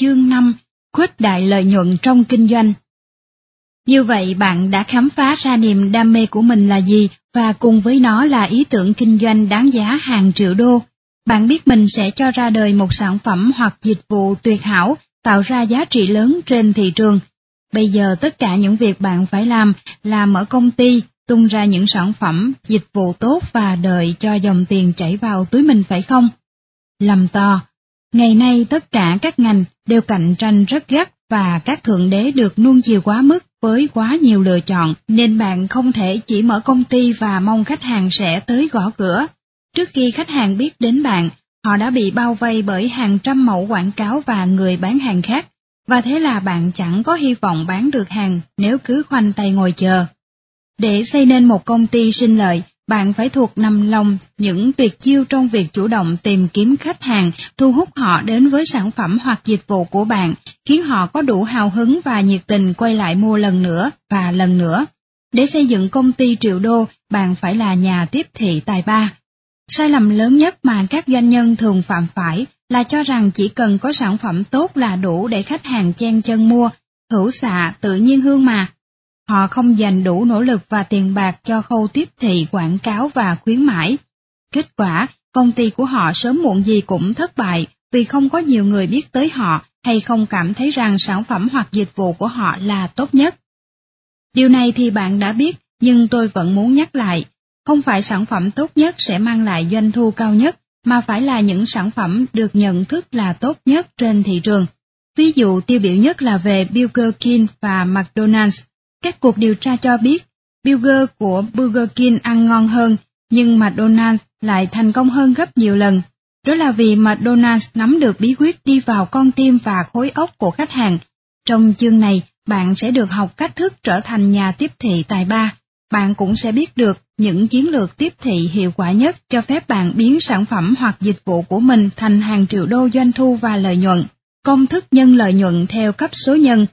Chương 5 Khuếch đại lợi nhuận trong kinh doanh Như vậy bạn đã khám phá ra niềm đam mê của mình là gì và cùng với nó là ý tưởng kinh doanh đáng giá hàng triệu đô. Bạn biết mình sẽ cho ra đời một sản phẩm hoặc dịch vụ tuyệt hảo, tạo ra giá trị lớn trên thị trường. Bây giờ tất cả những việc bạn phải làm là mở công ty, tung ra những sản phẩm, dịch vụ tốt và đợi cho dòng tiền chảy vào túi mình phải không? Lầm to. Ngày nay tất cả các ngành đều cạnh tranh rất gắt và các thượng đế được nuông chiều quá mức với quá nhiều lựa chọn nên bạn không thể chỉ mở công ty và mong khách hàng sẽ tới gõ cửa. Trước khi khách hàng biết đến bạn, họ đã bị bao vây bởi hàng trăm mẫu quảng cáo và người bán hàng khác, và thế là bạn chẳng có hy vọng bán được hàng nếu cứ khoanh tay ngồi chờ. Để xây nên một công ty sinh lợi, bạn phải thuộc nằm lòng những tuyệt chiêu trong việc chủ động tìm kiếm khách hàng, thu hút họ đến với sản phẩm hoặc dịch vụ của bạn, khiến họ có đủ hào hứng và nhiệt tình quay lại mua lần nữa và lần nữa. Để xây dựng công ty triệu đô, bạn phải là nhà tiếp thị tài ba. Sai lầm lớn nhất mà các doanh nhân thường phạm phải là cho rằng chỉ cần có sản phẩm tốt là đủ để khách hàng chen chân mua, hữu xạ tự nhiên hương mà. Họ không dành đủ nỗ lực và tiền bạc cho khâu tiếp thị quảng cáo và khuyến mãi. Kết quả, công ty của họ sớm muộn gì cũng thất bại vì không có nhiều người biết tới họ hay không cảm thấy rằng sản phẩm hoặc dịch vụ của họ là tốt nhất. Điều này thì bạn đã biết, nhưng tôi vẫn muốn nhắc lại, không phải sản phẩm tốt nhất sẽ mang lại doanh thu cao nhất, mà phải là những sản phẩm được nhận thức là tốt nhất trên thị trường. Ví dụ tiêu biểu nhất là về Burger King và McDonald's. Các cuộc điều tra cho biết, burger của Burger King ăn ngon hơn, nhưng McDonald's lại thành công hơn gấp nhiều lần. Đó là vì McDonald's nắm được bí quyết đi vào con tim và khối óc của khách hàng. Trong chương này, bạn sẽ được học cách thức trở thành nhà tiếp thị tài ba. Bạn cũng sẽ biết được những chiến lược tiếp thị hiệu quả nhất cho phép bạn biến sản phẩm hoặc dịch vụ của mình thành hàng triệu đô doanh thu và lợi nhuận. Công thức nhân lợi nhuận theo cấp số nhân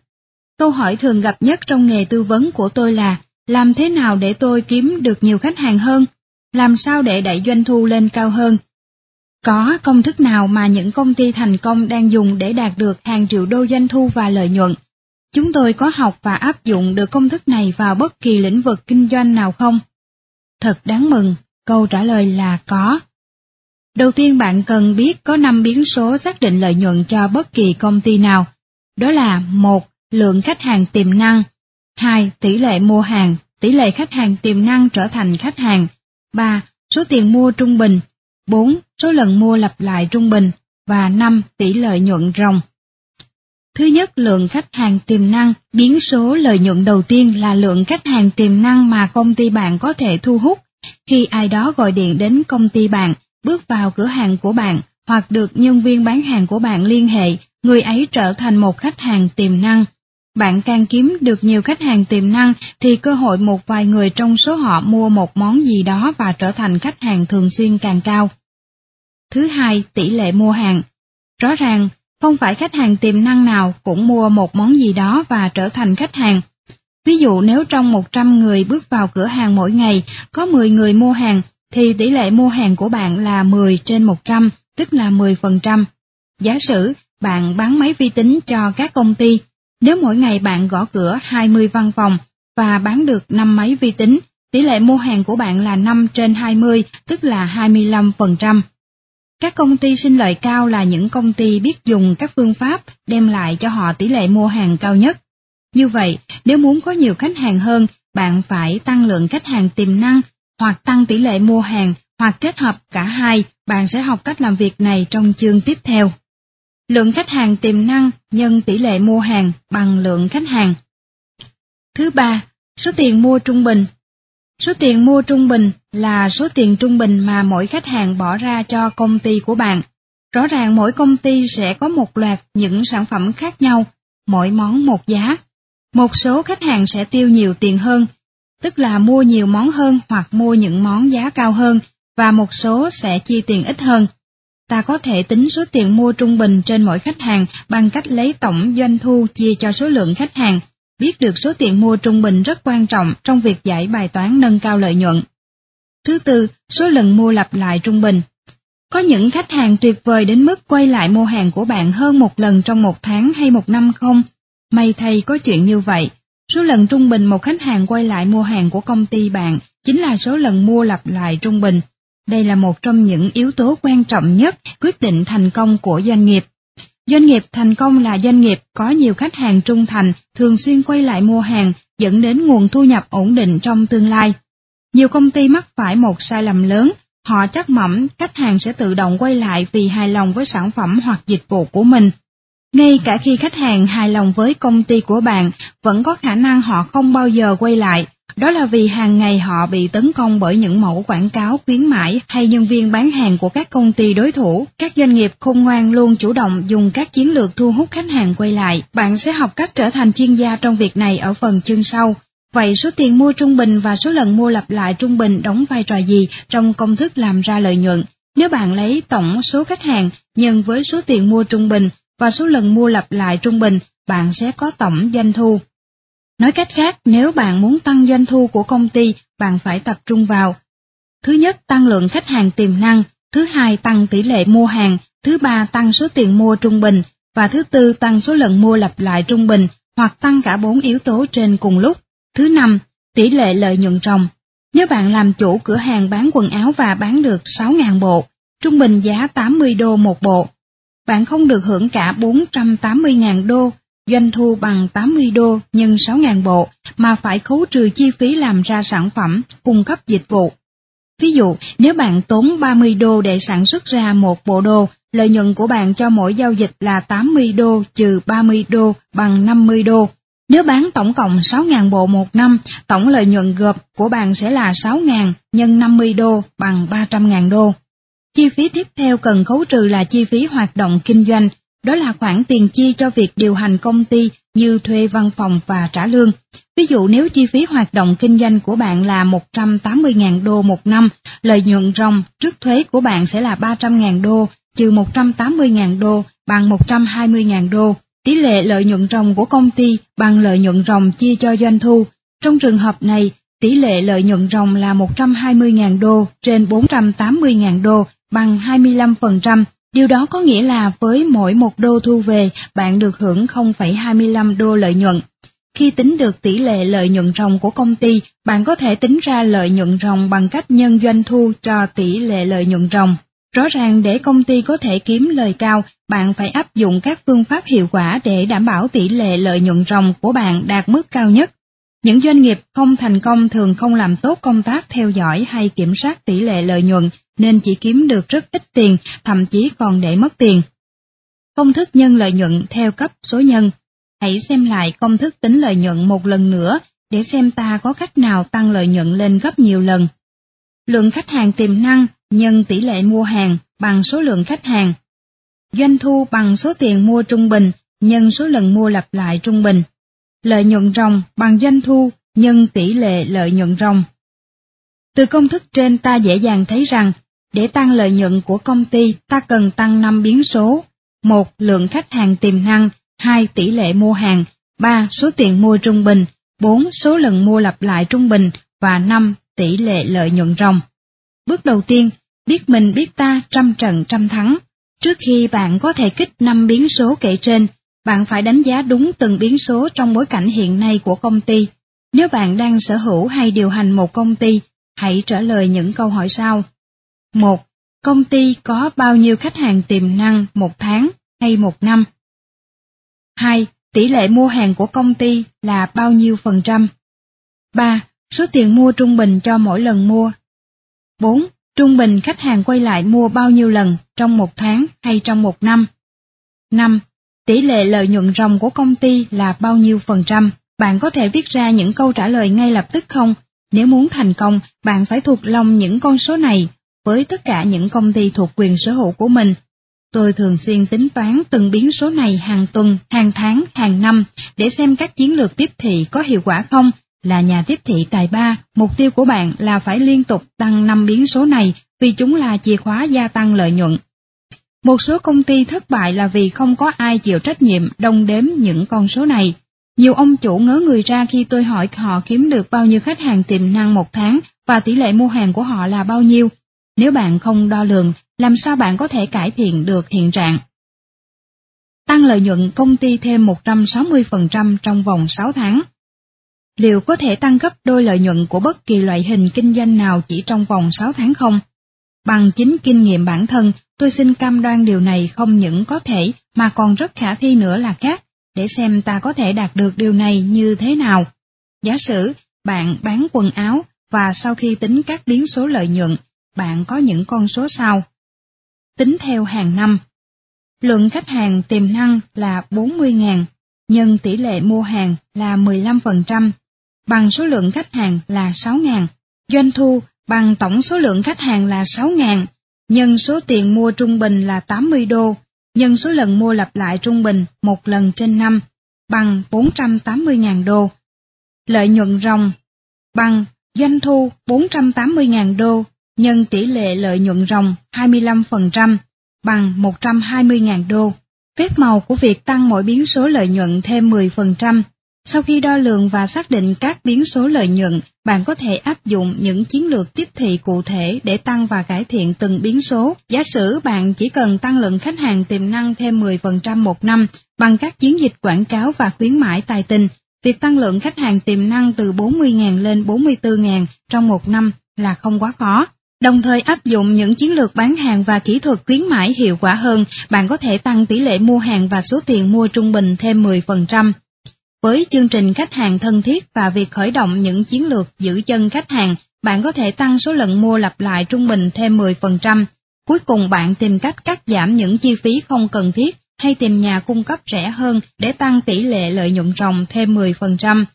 Câu hỏi thường gặp nhất trong nghề tư vấn của tôi là làm thế nào để tôi kiếm được nhiều khách hàng hơn? Làm sao để đẩy doanh thu lên cao hơn? Có công thức nào mà những công ty thành công đang dùng để đạt được hàng triệu đô doanh thu và lợi nhuận? Chúng tôi có học và áp dụng được công thức này vào bất kỳ lĩnh vực kinh doanh nào không? Thật đáng mừng, câu trả lời là có. Đầu tiên bạn cần biết có 5 biến số xác định lợi nhuận cho bất kỳ công ty nào. Đó là một lượng khách hàng tiềm năng, 2. tỷ lệ mua hàng, tỷ lệ khách hàng tiềm năng trở thành khách hàng, 3. số tiền mua trung bình, 4. số lần mua lặp lại trung bình, và 5. tỷ lợi nhuận ròng. Thứ nhất, lượng khách hàng tiềm năng, biến số lợi nhuận đầu tiên là lượng khách hàng tiềm năng mà công ty bạn có thể thu hút khi ai đó gọi điện đến công ty bạn, bước vào cửa hàng của bạn hoặc được nhân viên bán hàng của bạn liên hệ, người ấy trở thành một khách hàng tiềm năng. Bạn càng kiếm được nhiều khách hàng tiềm năng thì cơ hội một vài người trong số họ mua một món gì đó và trở thành khách hàng thường xuyên càng cao. Thứ hai, tỷ lệ mua hàng. Rõ ràng, không phải khách hàng tiềm năng nào cũng mua một món gì đó và trở thành khách hàng. Ví dụ nếu trong 100 người bước vào cửa hàng mỗi ngày có 10 người mua hàng thì tỷ lệ mua hàng của bạn là 10 trên 100, tức là 10%. Giả sử bạn bán máy vi tính cho các công ty nếu mỗi ngày bạn gõ cửa 20 văn phòng và bán được 5 máy vi tính, tỷ lệ mua hàng của bạn là 5 trên 20, tức là 25%. Các công ty sinh lợi cao là những công ty biết dùng các phương pháp đem lại cho họ tỷ lệ mua hàng cao nhất. Như vậy, nếu muốn có nhiều khách hàng hơn, bạn phải tăng lượng khách hàng tiềm năng hoặc tăng tỷ lệ mua hàng hoặc kết hợp cả hai, bạn sẽ học cách làm việc này trong chương tiếp theo. Lượng khách hàng tiềm năng nhân tỷ lệ mua hàng bằng lượng khách hàng. Thứ ba, số tiền mua trung bình. Số tiền mua trung bình là số tiền trung bình mà mỗi khách hàng bỏ ra cho công ty của bạn. Rõ ràng mỗi công ty sẽ có một loạt những sản phẩm khác nhau, mỗi món một giá. Một số khách hàng sẽ tiêu nhiều tiền hơn, tức là mua nhiều món hơn hoặc mua những món giá cao hơn, và một số sẽ chi tiền ít hơn, Ta có thể tính số tiền mua trung bình trên mỗi khách hàng bằng cách lấy tổng doanh thu chia cho số lượng khách hàng. Biết được số tiền mua trung bình rất quan trọng trong việc giải bài toán nâng cao lợi nhuận. Thứ tư, số lần mua lặp lại trung bình. Có những khách hàng tuyệt vời đến mức quay lại mua hàng của bạn hơn một lần trong một tháng hay một năm không? May thay có chuyện như vậy. Số lần trung bình một khách hàng quay lại mua hàng của công ty bạn chính là số lần mua lặp lại trung bình. Đây là một trong những yếu tố quan trọng nhất quyết định thành công của doanh nghiệp. Doanh nghiệp thành công là doanh nghiệp có nhiều khách hàng trung thành, thường xuyên quay lại mua hàng, dẫn đến nguồn thu nhập ổn định trong tương lai. Nhiều công ty mắc phải một sai lầm lớn, họ chắc mẩm khách hàng sẽ tự động quay lại vì hài lòng với sản phẩm hoặc dịch vụ của mình. Ngay cả khi khách hàng hài lòng với công ty của bạn, vẫn có khả năng họ không bao giờ quay lại, đó là vì hàng ngày họ bị tấn công bởi những mẫu quảng cáo khuyến mãi hay nhân viên bán hàng của các công ty đối thủ. Các doanh nghiệp khôn ngoan luôn chủ động dùng các chiến lược thu hút khách hàng quay lại. Bạn sẽ học cách trở thành chuyên gia trong việc này ở phần chương sau. Vậy số tiền mua trung bình và số lần mua lặp lại trung bình đóng vai trò gì trong công thức làm ra lợi nhuận? Nếu bạn lấy tổng số khách hàng nhân với số tiền mua trung bình và số lần mua lặp lại trung bình, bạn sẽ có tổng doanh thu. Nói cách khác, nếu bạn muốn tăng doanh thu của công ty, bạn phải tập trung vào. Thứ nhất, tăng lượng khách hàng tiềm năng, thứ hai, tăng tỷ lệ mua hàng, thứ ba, tăng số tiền mua trung bình, và thứ tư, tăng số lần mua lặp lại trung bình, hoặc tăng cả bốn yếu tố trên cùng lúc. Thứ năm, tỷ lệ lợi nhuận ròng. Nếu bạn làm chủ cửa hàng bán quần áo và bán được 6.000 bộ, trung bình giá 80 đô một bộ, bạn không được hưởng cả 480.000 đô doanh thu bằng 80 đô nhân 6.000 bộ mà phải khấu trừ chi phí làm ra sản phẩm, cung cấp dịch vụ. Ví dụ, nếu bạn tốn 30 đô để sản xuất ra một bộ đồ, lợi nhuận của bạn cho mỗi giao dịch là 80 đô trừ 30 đô bằng 50 đô. Nếu bán tổng cộng 6.000 bộ một năm, tổng lợi nhuận gộp của bạn sẽ là 6.000 nhân 50 đô bằng 300.000 đô. Chi phí tiếp theo cần khấu trừ là chi phí hoạt động kinh doanh, đó là khoản tiền chi cho việc điều hành công ty như thuê văn phòng và trả lương. Ví dụ nếu chi phí hoạt động kinh doanh của bạn là 180.000 đô một năm, lợi nhuận ròng trước thuế của bạn sẽ là 300.000 đô, trừ 180.000 đô bằng 120.000 đô. Tỷ lệ lợi nhuận ròng của công ty bằng lợi nhuận ròng chia cho doanh thu. Trong trường hợp này, tỷ lệ lợi nhuận ròng là 120.000 đô trên 480.000 đô bằng 25%, Điều đó có nghĩa là với mỗi một đô thu về, bạn được hưởng 0,25 đô lợi nhuận. Khi tính được tỷ lệ lợi nhuận ròng của công ty, bạn có thể tính ra lợi nhuận ròng bằng cách nhân doanh thu cho tỷ lệ lợi nhuận ròng. Rõ ràng để công ty có thể kiếm lời cao, bạn phải áp dụng các phương pháp hiệu quả để đảm bảo tỷ lệ lợi nhuận ròng của bạn đạt mức cao nhất. Những doanh nghiệp không thành công thường không làm tốt công tác theo dõi hay kiểm soát tỷ lệ lợi nhuận nên chỉ kiếm được rất ít tiền, thậm chí còn để mất tiền. Công thức nhân lợi nhuận theo cấp số nhân. Hãy xem lại công thức tính lợi nhuận một lần nữa để xem ta có cách nào tăng lợi nhuận lên gấp nhiều lần. Lượng khách hàng tiềm năng nhân tỷ lệ mua hàng bằng số lượng khách hàng. Doanh thu bằng số tiền mua trung bình nhân số lần mua lặp lại trung bình. Lợi nhuận ròng bằng doanh thu nhân tỷ lệ lợi nhuận ròng. Từ công thức trên ta dễ dàng thấy rằng để tăng lợi nhuận của công ty, ta cần tăng 5 biến số. 1. Lượng khách hàng tiềm năng, 2. Tỷ lệ mua hàng, 3. Số tiền mua trung bình, 4. Số lần mua lặp lại trung bình, và 5. Tỷ lệ lợi nhuận ròng. Bước đầu tiên, biết mình biết ta trăm trận trăm thắng. Trước khi bạn có thể kích 5 biến số kể trên, bạn phải đánh giá đúng từng biến số trong bối cảnh hiện nay của công ty. Nếu bạn đang sở hữu hay điều hành một công ty, hãy trả lời những câu hỏi sau. 1. Công ty có bao nhiêu khách hàng tiềm năng một tháng hay một năm? 2. Tỷ lệ mua hàng của công ty là bao nhiêu phần trăm? 3. Số tiền mua trung bình cho mỗi lần mua. 4. Trung bình khách hàng quay lại mua bao nhiêu lần trong một tháng hay trong một năm? 5. Tỷ lệ lợi nhuận ròng của công ty là bao nhiêu phần trăm? Bạn có thể viết ra những câu trả lời ngay lập tức không? Nếu muốn thành công, bạn phải thuộc lòng những con số này với tất cả những công ty thuộc quyền sở hữu của mình. Tôi thường xuyên tính toán từng biến số này hàng tuần, hàng tháng, hàng năm để xem các chiến lược tiếp thị có hiệu quả không. Là nhà tiếp thị tài ba, mục tiêu của bạn là phải liên tục tăng năm biến số này vì chúng là chìa khóa gia tăng lợi nhuận. Một số công ty thất bại là vì không có ai chịu trách nhiệm đông đếm những con số này. Nhiều ông chủ ngớ người ra khi tôi hỏi họ kiếm được bao nhiêu khách hàng tiềm năng một tháng và tỷ lệ mua hàng của họ là bao nhiêu. Nếu bạn không đo lường, làm sao bạn có thể cải thiện được hiện trạng? Tăng lợi nhuận công ty thêm 160% trong vòng 6 tháng. Liệu có thể tăng gấp đôi lợi nhuận của bất kỳ loại hình kinh doanh nào chỉ trong vòng 6 tháng không? Bằng chính kinh nghiệm bản thân, tôi xin cam đoan điều này không những có thể mà còn rất khả thi nữa là khác, để xem ta có thể đạt được điều này như thế nào. Giả sử bạn bán quần áo và sau khi tính các biến số lợi nhuận, bạn có những con số sau. Tính theo hàng năm. Lượng khách hàng tiềm năng là 40.000, nhân tỷ lệ mua hàng là 15%, bằng số lượng khách hàng là 6.000. Doanh thu bằng tổng số lượng khách hàng là 6.000, nhân số tiền mua trung bình là 80 đô, nhân số lần mua lặp lại trung bình một lần trên năm, bằng 480.000 đô. Lợi nhuận ròng bằng doanh thu 480.000 đô nhân tỷ lệ lợi nhuận ròng 25% bằng 120.000 đô. Phép màu của việc tăng mỗi biến số lợi nhuận thêm 10%. Sau khi đo lường và xác định các biến số lợi nhuận, bạn có thể áp dụng những chiến lược tiếp thị cụ thể để tăng và cải thiện từng biến số. Giả sử bạn chỉ cần tăng lượng khách hàng tiềm năng thêm 10% một năm bằng các chiến dịch quảng cáo và khuyến mãi tài tình, việc tăng lượng khách hàng tiềm năng từ 40.000 lên 44.000 trong một năm là không quá khó. Đồng thời áp dụng những chiến lược bán hàng và kỹ thuật khuyến mãi hiệu quả hơn, bạn có thể tăng tỷ lệ mua hàng và số tiền mua trung bình thêm 10%. Với chương trình khách hàng thân thiết và việc khởi động những chiến lược giữ chân khách hàng, bạn có thể tăng số lần mua lặp lại trung bình thêm 10%. Cuối cùng bạn tìm cách cắt giảm những chi phí không cần thiết hay tìm nhà cung cấp rẻ hơn để tăng tỷ lệ lợi nhuận ròng thêm 10%.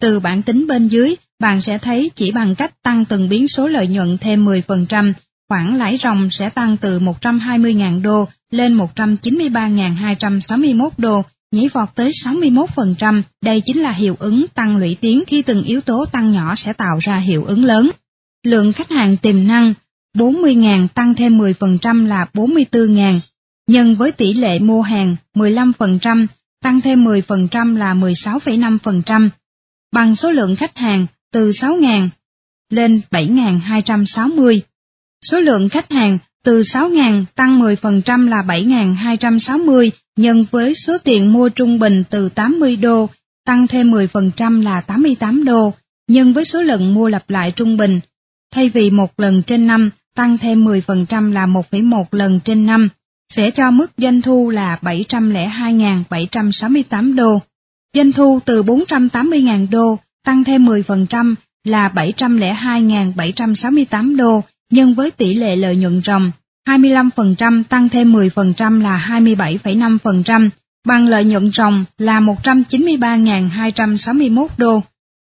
Từ bản tính bên dưới, bạn sẽ thấy chỉ bằng cách tăng từng biến số lợi nhuận thêm 10%, khoản lãi ròng sẽ tăng từ 120.000 đô lên 193.261 đô, nhảy vọt tới 61%. Đây chính là hiệu ứng tăng lũy tiến khi từng yếu tố tăng nhỏ sẽ tạo ra hiệu ứng lớn. Lượng khách hàng tiềm năng 40.000 tăng thêm 10% là 44.000, nhân với tỷ lệ mua hàng 15%, tăng thêm 10% là 16,5%, bằng số lượng khách hàng từ 6.000 lên 7.260. Số lượng khách hàng từ 6.000 tăng 10% là 7.260 nhân với số tiền mua trung bình từ 80 đô tăng thêm 10% là 88 đô nhân với số lần mua lặp lại trung bình. Thay vì một lần trên năm tăng thêm 10% là 1,1 lần trên năm sẽ cho mức doanh thu là 702.768 đô. Doanh thu từ 480.000 đô tăng thêm 10% là 702.768 đô nhân với tỷ lệ lợi nhuận ròng 25% tăng thêm 10% là 27,5%, bằng lợi nhuận ròng là 193.261 đô.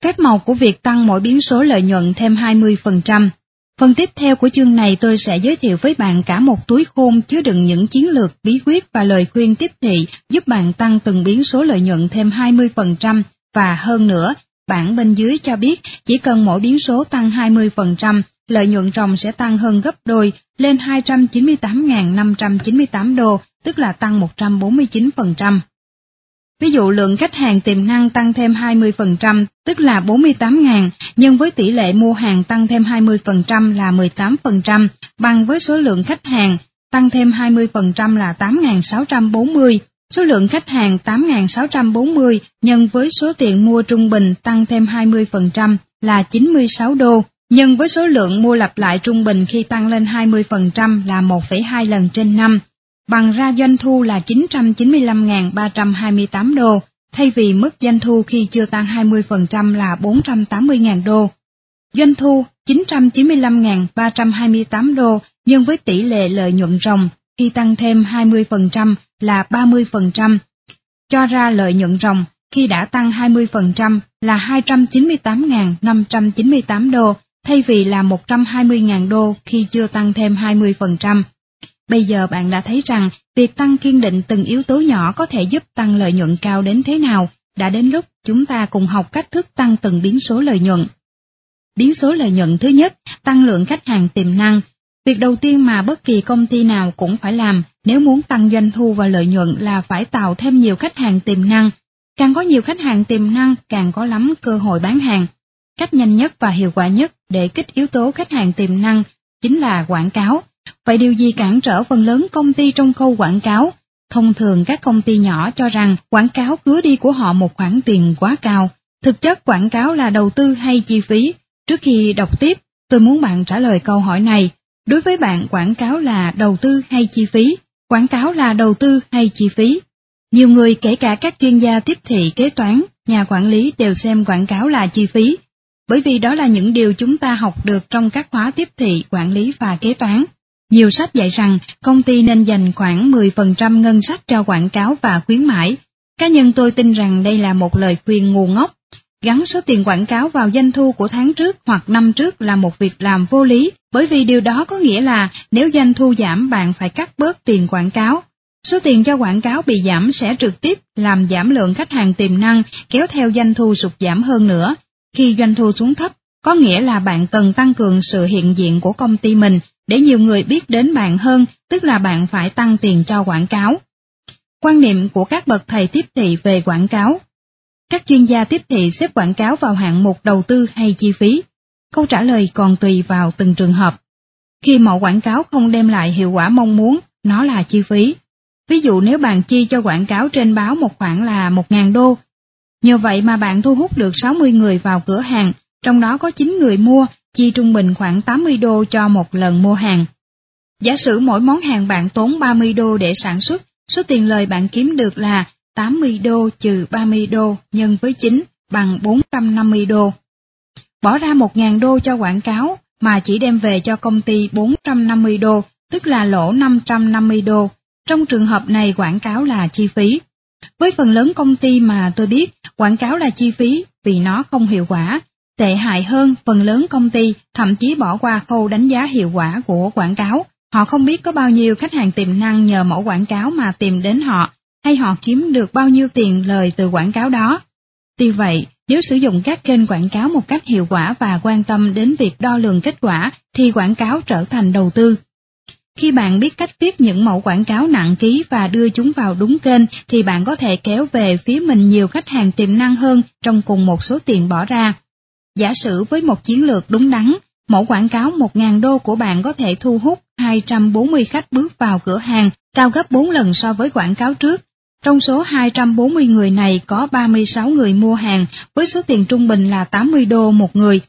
Phép màu của việc tăng mỗi biến số lợi nhuận thêm 20%. Phần tiếp theo của chương này tôi sẽ giới thiệu với bạn cả một túi khôn chứa đựng những chiến lược, bí quyết và lời khuyên tiếp thị giúp bạn tăng từng biến số lợi nhuận thêm 20% và hơn nữa, bảng bên dưới cho biết chỉ cần mỗi biến số tăng 20%, lợi nhuận ròng sẽ tăng hơn gấp đôi lên 298.598 đô, tức là tăng 149%. Ví dụ lượng khách hàng tiềm năng tăng thêm 20%, tức là 48.000, nhưng với tỷ lệ mua hàng tăng thêm 20% là 18%, bằng với số lượng khách hàng tăng thêm 20% là 8.640. Số lượng khách hàng 8.640 nhân với số tiền mua trung bình tăng thêm 20% là 96 đô, nhân với số lượng mua lặp lại trung bình khi tăng lên 20% là 1,2 lần trên năm, bằng ra doanh thu là 995.328 đô, thay vì mức doanh thu khi chưa tăng 20% là 480.000 đô. Doanh thu 995.328 đô nhân với tỷ lệ lợi nhuận ròng khi tăng thêm 20% là 30%, cho ra lợi nhuận ròng khi đã tăng 20% là 298.598 đô thay vì là 120.000 đô khi chưa tăng thêm 20%. Bây giờ bạn đã thấy rằng việc tăng kiên định từng yếu tố nhỏ có thể giúp tăng lợi nhuận cao đến thế nào, đã đến lúc chúng ta cùng học cách thức tăng từng biến số lợi nhuận. Biến số lợi nhuận thứ nhất, tăng lượng khách hàng tiềm năng. Việc đầu tiên mà bất kỳ công ty nào cũng phải làm nếu muốn tăng doanh thu và lợi nhuận là phải tạo thêm nhiều khách hàng tiềm năng. Càng có nhiều khách hàng tiềm năng, càng có lắm cơ hội bán hàng. Cách nhanh nhất và hiệu quả nhất để kích yếu tố khách hàng tiềm năng chính là quảng cáo. Vậy điều gì cản trở phần lớn công ty trong khâu quảng cáo? Thông thường các công ty nhỏ cho rằng quảng cáo cứa đi của họ một khoản tiền quá cao. Thực chất quảng cáo là đầu tư hay chi phí? Trước khi đọc tiếp, tôi muốn bạn trả lời câu hỏi này. Đối với bạn quảng cáo là đầu tư hay chi phí? Quảng cáo là đầu tư hay chi phí? Nhiều người kể cả các chuyên gia tiếp thị kế toán, nhà quản lý đều xem quảng cáo là chi phí, bởi vì đó là những điều chúng ta học được trong các khóa tiếp thị, quản lý và kế toán. Nhiều sách dạy rằng công ty nên dành khoảng 10% ngân sách cho quảng cáo và khuyến mãi. Cá nhân tôi tin rằng đây là một lời khuyên ngu ngốc. Gắn số tiền quảng cáo vào doanh thu của tháng trước hoặc năm trước là một việc làm vô lý, bởi vì điều đó có nghĩa là nếu doanh thu giảm bạn phải cắt bớt tiền quảng cáo. Số tiền cho quảng cáo bị giảm sẽ trực tiếp làm giảm lượng khách hàng tiềm năng, kéo theo doanh thu sụt giảm hơn nữa. Khi doanh thu xuống thấp, có nghĩa là bạn cần tăng cường sự hiện diện của công ty mình để nhiều người biết đến bạn hơn, tức là bạn phải tăng tiền cho quảng cáo. Quan niệm của các bậc thầy tiếp thị về quảng cáo Các chuyên gia tiếp thị xếp quảng cáo vào hạng mục đầu tư hay chi phí. Câu trả lời còn tùy vào từng trường hợp. Khi mẫu quảng cáo không đem lại hiệu quả mong muốn, nó là chi phí. Ví dụ nếu bạn chi cho quảng cáo trên báo một khoản là 1.000 đô, nhờ vậy mà bạn thu hút được 60 người vào cửa hàng, trong đó có 9 người mua, chi trung bình khoảng 80 đô cho một lần mua hàng. Giả sử mỗi món hàng bạn tốn 30 đô để sản xuất, số tiền lời bạn kiếm được là 80 đô trừ 30 đô nhân với 9 bằng 450 đô. Bỏ ra 1.000 đô cho quảng cáo mà chỉ đem về cho công ty 450 đô, tức là lỗ 550 đô. Trong trường hợp này quảng cáo là chi phí. Với phần lớn công ty mà tôi biết, quảng cáo là chi phí vì nó không hiệu quả, Tệ hại hơn, phần lớn công ty thậm chí bỏ qua khâu đánh giá hiệu quả của quảng cáo. Họ không biết có bao nhiêu khách hàng tiềm năng nhờ mẫu quảng cáo mà tìm đến họ, hay họ kiếm được bao nhiêu tiền lời từ quảng cáo đó. Tuy vậy, nếu sử dụng các kênh quảng cáo một cách hiệu quả và quan tâm đến việc đo lường kết quả, thì quảng cáo trở thành đầu tư. Khi bạn biết cách viết những mẫu quảng cáo nặng ký và đưa chúng vào đúng kênh, thì bạn có thể kéo về phía mình nhiều khách hàng tiềm năng hơn trong cùng một số tiền bỏ ra. Giả sử với một chiến lược đúng đắn, mẫu quảng cáo 1.000 đô của bạn có thể thu hút 240 khách bước vào cửa hàng, cao gấp 4 lần so với quảng cáo trước. Trong số 240 người này có 36 người mua hàng với số tiền trung bình là 80 đô một người.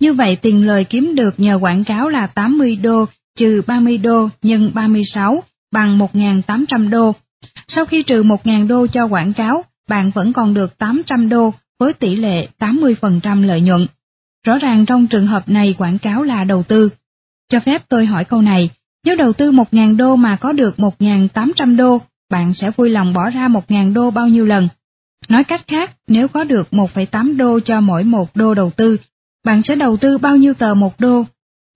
Như vậy tiền lời kiếm được nhờ quảng cáo là 80 đô trừ 30 đô nhân 36 bằng 1.800 đô. Sau khi trừ 1.000 đô cho quảng cáo, bạn vẫn còn được 800 đô với tỷ lệ 80% lợi nhuận. Rõ ràng trong trường hợp này quảng cáo là đầu tư. Cho phép tôi hỏi câu này, nếu đầu tư 1.000 đô mà có được 1.800 đô, bạn sẽ vui lòng bỏ ra 1.000 đô bao nhiêu lần? Nói cách khác, nếu có được 1,8 đô cho mỗi 1 đô đầu tư, bạn sẽ đầu tư bao nhiêu tờ 1 đô?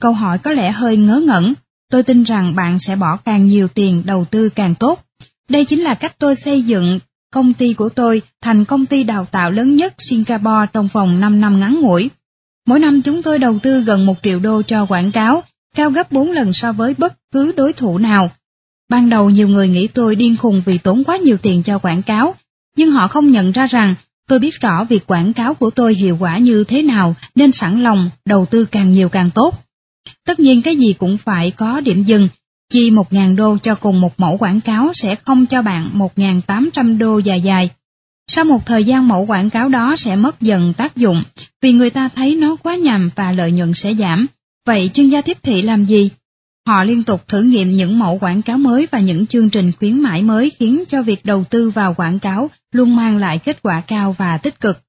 Câu hỏi có lẽ hơi ngớ ngẩn, tôi tin rằng bạn sẽ bỏ càng nhiều tiền đầu tư càng tốt. Đây chính là cách tôi xây dựng công ty của tôi thành công ty đào tạo lớn nhất Singapore trong vòng 5 năm ngắn ngủi. Mỗi năm chúng tôi đầu tư gần một triệu đô cho quảng cáo, cao gấp 4 lần so với bất cứ đối thủ nào. Ban đầu nhiều người nghĩ tôi điên khùng vì tốn quá nhiều tiền cho quảng cáo, nhưng họ không nhận ra rằng tôi biết rõ việc quảng cáo của tôi hiệu quả như thế nào nên sẵn lòng đầu tư càng nhiều càng tốt. Tất nhiên cái gì cũng phải có điểm dừng, chi 1.000 đô cho cùng một mẫu quảng cáo sẽ không cho bạn 1.800 đô dài dài. Sau một thời gian mẫu quảng cáo đó sẽ mất dần tác dụng vì người ta thấy nó quá nhầm và lợi nhuận sẽ giảm. Vậy chuyên gia tiếp thị làm gì? Họ liên tục thử nghiệm những mẫu quảng cáo mới và những chương trình khuyến mãi mới khiến cho việc đầu tư vào quảng cáo luôn mang lại kết quả cao và tích cực.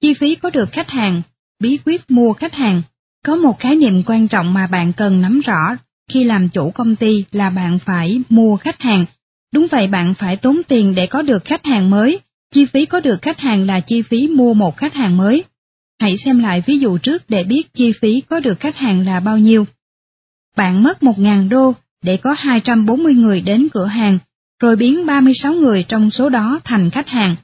Chi phí có được khách hàng, bí quyết mua khách hàng. Có một khái niệm quan trọng mà bạn cần nắm rõ khi làm chủ công ty là bạn phải mua khách hàng. Đúng vậy bạn phải tốn tiền để có được khách hàng mới, chi phí có được khách hàng là chi phí mua một khách hàng mới. Hãy xem lại ví dụ trước để biết chi phí có được khách hàng là bao nhiêu. Bạn mất 1.000 đô để có 240 người đến cửa hàng, rồi biến 36 người trong số đó thành khách hàng.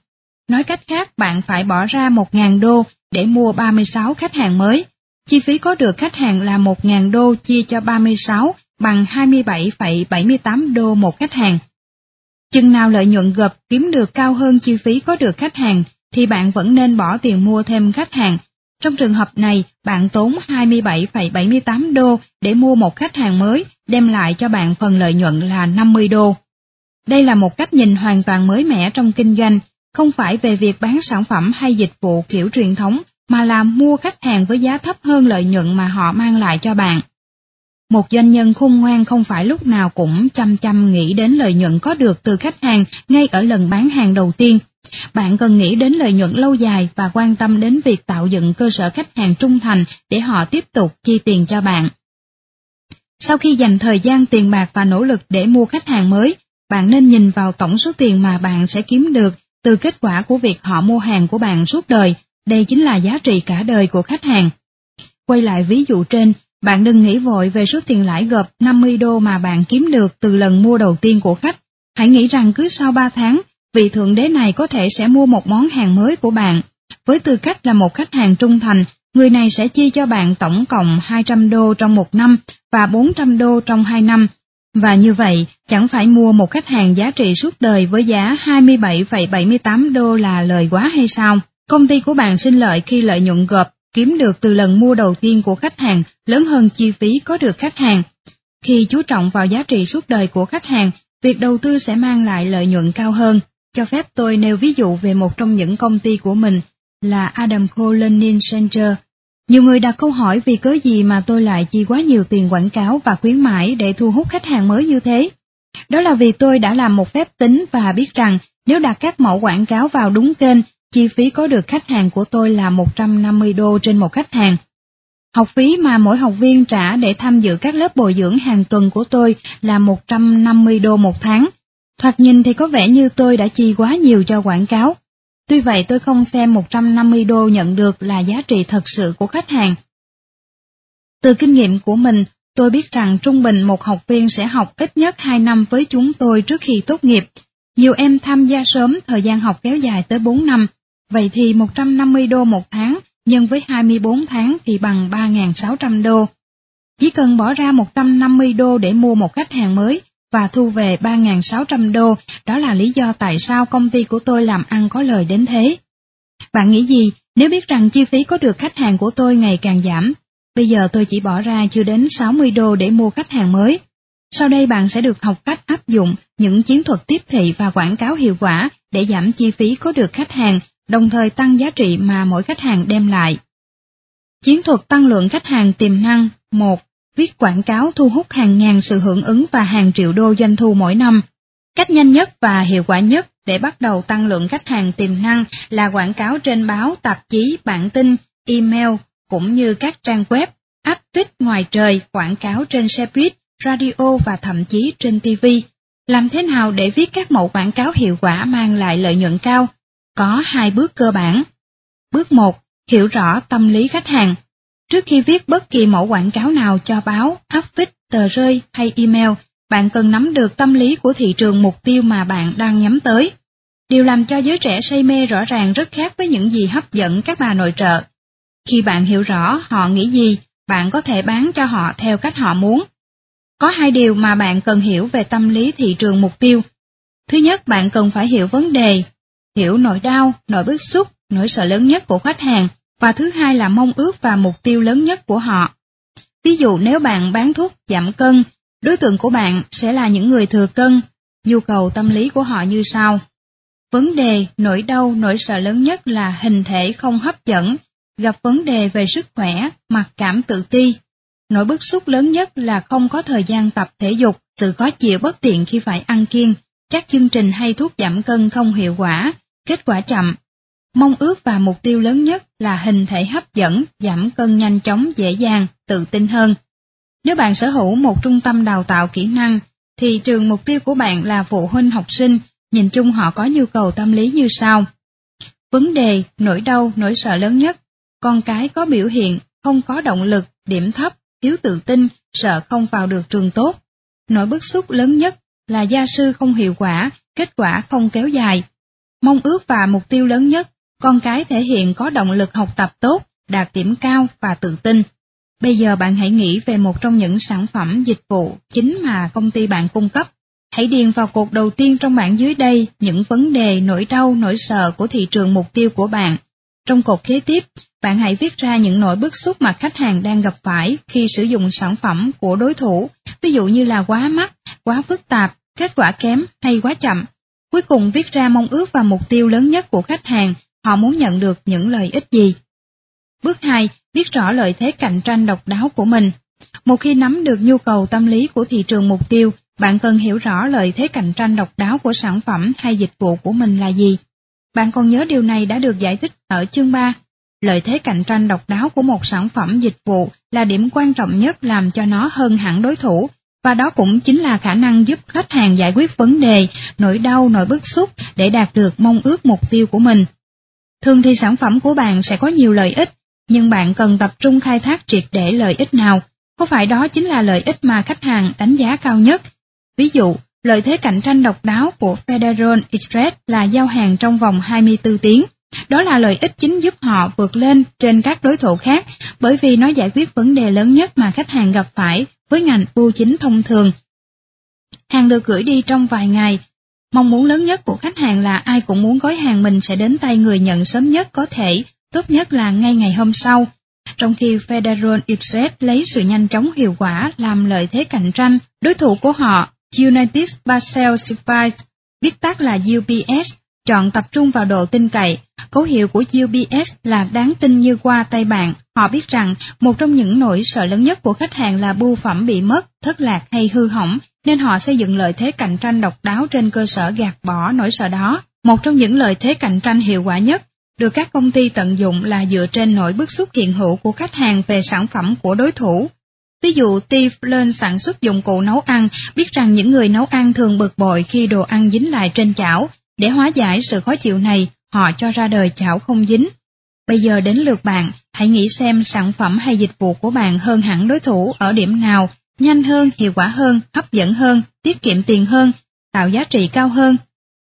Nói cách khác bạn phải bỏ ra 1.000 đô để mua 36 khách hàng mới. Chi phí có được khách hàng là 1.000 đô chia cho 36 bằng 27,78 đô một khách hàng. Chừng nào lợi nhuận gộp kiếm được cao hơn chi phí có được khách hàng, thì bạn vẫn nên bỏ tiền mua thêm khách hàng. Trong trường hợp này, bạn tốn 27,78 đô để mua một khách hàng mới, đem lại cho bạn phần lợi nhuận là 50 đô. Đây là một cách nhìn hoàn toàn mới mẻ trong kinh doanh, không phải về việc bán sản phẩm hay dịch vụ kiểu truyền thống, mà là mua khách hàng với giá thấp hơn lợi nhuận mà họ mang lại cho bạn. Một doanh nhân khôn ngoan không phải lúc nào cũng chăm chăm nghĩ đến lợi nhuận có được từ khách hàng ngay ở lần bán hàng đầu tiên. Bạn cần nghĩ đến lợi nhuận lâu dài và quan tâm đến việc tạo dựng cơ sở khách hàng trung thành để họ tiếp tục chi tiền cho bạn. Sau khi dành thời gian tiền bạc và nỗ lực để mua khách hàng mới, bạn nên nhìn vào tổng số tiền mà bạn sẽ kiếm được từ kết quả của việc họ mua hàng của bạn suốt đời, đây chính là giá trị cả đời của khách hàng. Quay lại ví dụ trên, bạn đừng nghĩ vội về số tiền lãi gộp 50 đô mà bạn kiếm được từ lần mua đầu tiên của khách. Hãy nghĩ rằng cứ sau 3 tháng, vị thượng đế này có thể sẽ mua một món hàng mới của bạn. Với tư cách là một khách hàng trung thành, người này sẽ chi cho bạn tổng cộng 200 đô trong một năm và 400 đô trong 2 năm. Và như vậy, chẳng phải mua một khách hàng giá trị suốt đời với giá 27,78 đô là lời quá hay sao? Công ty của bạn sinh lợi khi lợi nhuận gộp kiếm được từ lần mua đầu tiên của khách hàng lớn hơn chi phí có được khách hàng. Khi chú trọng vào giá trị suốt đời của khách hàng, việc đầu tư sẽ mang lại lợi nhuận cao hơn. Cho phép tôi nêu ví dụ về một trong những công ty của mình là Adam Cole Learning Center. Nhiều người đặt câu hỏi vì cớ gì mà tôi lại chi quá nhiều tiền quảng cáo và khuyến mãi để thu hút khách hàng mới như thế. Đó là vì tôi đã làm một phép tính và biết rằng nếu đặt các mẫu quảng cáo vào đúng kênh Chi phí có được khách hàng của tôi là 150 đô trên một khách hàng. Học phí mà mỗi học viên trả để tham dự các lớp bồi dưỡng hàng tuần của tôi là 150 đô một tháng. Thoạt nhìn thì có vẻ như tôi đã chi quá nhiều cho quảng cáo. Tuy vậy tôi không xem 150 đô nhận được là giá trị thật sự của khách hàng. Từ kinh nghiệm của mình, tôi biết rằng trung bình một học viên sẽ học ít nhất 2 năm với chúng tôi trước khi tốt nghiệp. Nhiều em tham gia sớm thời gian học kéo dài tới 4 năm, Vậy thì 150 đô một tháng nhân với 24 tháng thì bằng 3.600 đô. Chỉ cần bỏ ra 150 đô để mua một khách hàng mới và thu về 3.600 đô, đó là lý do tại sao công ty của tôi làm ăn có lời đến thế. Bạn nghĩ gì nếu biết rằng chi phí có được khách hàng của tôi ngày càng giảm? Bây giờ tôi chỉ bỏ ra chưa đến 60 đô để mua khách hàng mới. Sau đây bạn sẽ được học cách áp dụng những chiến thuật tiếp thị và quảng cáo hiệu quả để giảm chi phí có được khách hàng đồng thời tăng giá trị mà mỗi khách hàng đem lại. Chiến thuật tăng lượng khách hàng tiềm năng 1. Viết quảng cáo thu hút hàng ngàn sự hưởng ứng và hàng triệu đô doanh thu mỗi năm. Cách nhanh nhất và hiệu quả nhất để bắt đầu tăng lượng khách hàng tiềm năng là quảng cáo trên báo, tạp chí, bản tin, email, cũng như các trang web, áp tích ngoài trời, quảng cáo trên xe buýt, radio và thậm chí trên TV. Làm thế nào để viết các mẫu quảng cáo hiệu quả mang lại lợi nhuận cao? Có hai bước cơ bản. Bước 1. Hiểu rõ tâm lý khách hàng. Trước khi viết bất kỳ mẫu quảng cáo nào cho báo, áp phích, tờ rơi hay email, bạn cần nắm được tâm lý của thị trường mục tiêu mà bạn đang nhắm tới. Điều làm cho giới trẻ say mê rõ ràng rất khác với những gì hấp dẫn các bà nội trợ. Khi bạn hiểu rõ họ nghĩ gì, bạn có thể bán cho họ theo cách họ muốn. Có hai điều mà bạn cần hiểu về tâm lý thị trường mục tiêu. Thứ nhất, bạn cần phải hiểu vấn đề hiểu nỗi đau, nỗi bức xúc, nỗi sợ lớn nhất của khách hàng, và thứ hai là mong ước và mục tiêu lớn nhất của họ. Ví dụ nếu bạn bán thuốc giảm cân, đối tượng của bạn sẽ là những người thừa cân, nhu cầu tâm lý của họ như sau. Vấn đề, nỗi đau, nỗi sợ lớn nhất là hình thể không hấp dẫn, gặp vấn đề về sức khỏe, mặc cảm tự ti. Nỗi bức xúc lớn nhất là không có thời gian tập thể dục, sự khó chịu bất tiện khi phải ăn kiêng, các chương trình hay thuốc giảm cân không hiệu quả, Kết quả chậm. Mong ước và mục tiêu lớn nhất là hình thể hấp dẫn, giảm cân nhanh chóng dễ dàng, tự tin hơn. Nếu bạn sở hữu một trung tâm đào tạo kỹ năng, thì trường mục tiêu của bạn là phụ huynh học sinh, nhìn chung họ có nhu cầu tâm lý như sau. Vấn đề, nỗi đau, nỗi sợ lớn nhất, con cái có biểu hiện, không có động lực, điểm thấp, thiếu tự tin, sợ không vào được trường tốt. Nỗi bức xúc lớn nhất là gia sư không hiệu quả, kết quả không kéo dài, Mong ước và mục tiêu lớn nhất, con cái thể hiện có động lực học tập tốt, đạt điểm cao và tự tin. Bây giờ bạn hãy nghĩ về một trong những sản phẩm dịch vụ chính mà công ty bạn cung cấp. Hãy điền vào cột đầu tiên trong bảng dưới đây những vấn đề, nỗi đau, nỗi sợ của thị trường mục tiêu của bạn. Trong cột kế tiếp, bạn hãy viết ra những nỗi bức xúc mà khách hàng đang gặp phải khi sử dụng sản phẩm của đối thủ, ví dụ như là quá mắc, quá phức tạp, kết quả kém hay quá chậm. Cuối cùng viết ra mong ước và mục tiêu lớn nhất của khách hàng, họ muốn nhận được những lợi ích gì. Bước 2. biết rõ lợi thế cạnh tranh độc đáo của mình. Một khi nắm được nhu cầu tâm lý của thị trường mục tiêu, bạn cần hiểu rõ lợi thế cạnh tranh độc đáo của sản phẩm hay dịch vụ của mình là gì. Bạn còn nhớ điều này đã được giải thích ở chương 3. Lợi thế cạnh tranh độc đáo của một sản phẩm dịch vụ là điểm quan trọng nhất làm cho nó hơn hẳn đối thủ, và đó cũng chính là khả năng giúp khách hàng giải quyết vấn đề, nỗi đau, nỗi bức xúc để đạt được mong ước mục tiêu của mình. Thường thì sản phẩm của bạn sẽ có nhiều lợi ích, nhưng bạn cần tập trung khai thác triệt để lợi ích nào. Có phải đó chính là lợi ích mà khách hàng đánh giá cao nhất? Ví dụ, lợi thế cạnh tranh độc đáo của Federal Express là giao hàng trong vòng 24 tiếng. Đó là lợi ích chính giúp họ vượt lên trên các đối thủ khác, bởi vì nó giải quyết vấn đề lớn nhất mà khách hàng gặp phải với ngành bưu chính thông thường. Hàng được gửi đi trong vài ngày. Mong muốn lớn nhất của khách hàng là ai cũng muốn gói hàng mình sẽ đến tay người nhận sớm nhất có thể, tốt nhất là ngay ngày hôm sau. Trong khi Federal Express lấy sự nhanh chóng hiệu quả làm lợi thế cạnh tranh, đối thủ của họ, United Parcel Service, viết tắt là UPS, chọn tập trung vào độ tin cậy. Cấu hiệu của ubs là đáng tin như qua tay bạn. Họ biết rằng một trong những nỗi sợ lớn nhất của khách hàng là bưu phẩm bị mất, thất lạc hay hư hỏng, nên họ xây dựng lợi thế cạnh tranh độc đáo trên cơ sở gạt bỏ nỗi sợ đó. Một trong những lợi thế cạnh tranh hiệu quả nhất được các công ty tận dụng là dựa trên nỗi bức xúc hiện hữu của khách hàng về sản phẩm của đối thủ. Ví dụ Teflon sản xuất dụng cụ nấu ăn, biết rằng những người nấu ăn thường bực bội khi đồ ăn dính lại trên chảo, để hóa giải sự khó chịu này, họ cho ra đời chảo không dính. Bây giờ đến lượt bạn, hãy nghĩ xem sản phẩm hay dịch vụ của bạn hơn hẳn đối thủ ở điểm nào, nhanh hơn, hiệu quả hơn, hấp dẫn hơn, tiết kiệm tiền hơn, tạo giá trị cao hơn.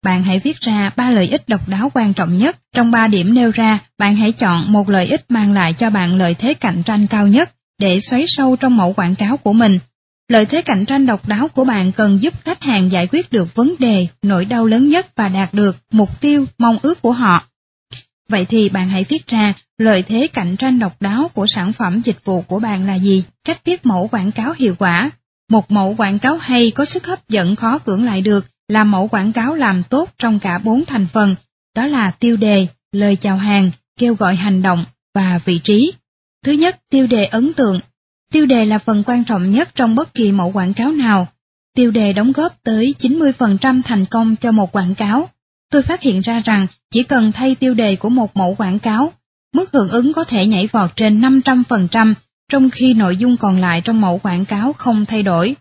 Bạn hãy viết ra ba lợi ích độc đáo quan trọng nhất. Trong ba điểm nêu ra, bạn hãy chọn một lợi ích mang lại cho bạn lợi thế cạnh tranh cao nhất để xoáy sâu trong mẫu quảng cáo của mình. Lợi thế cạnh tranh độc đáo của bạn cần giúp khách hàng giải quyết được vấn đề, nỗi đau lớn nhất và đạt được mục tiêu, mong ước của họ. Vậy thì bạn hãy viết ra lợi thế cạnh tranh độc đáo của sản phẩm dịch vụ của bạn là gì, cách viết mẫu quảng cáo hiệu quả. Một mẫu quảng cáo hay có sức hấp dẫn khó cưỡng lại được là mẫu quảng cáo làm tốt trong cả bốn thành phần, đó là tiêu đề, lời chào hàng, kêu gọi hành động và vị trí. Thứ nhất, tiêu đề ấn tượng. Tiêu đề là phần quan trọng nhất trong bất kỳ mẫu quảng cáo nào. Tiêu đề đóng góp tới 90% thành công cho một quảng cáo. Tôi phát hiện ra rằng chỉ cần thay tiêu đề của một mẫu quảng cáo, mức hưởng ứng có thể nhảy vọt trên 500%, trong khi nội dung còn lại trong mẫu quảng cáo không thay đổi.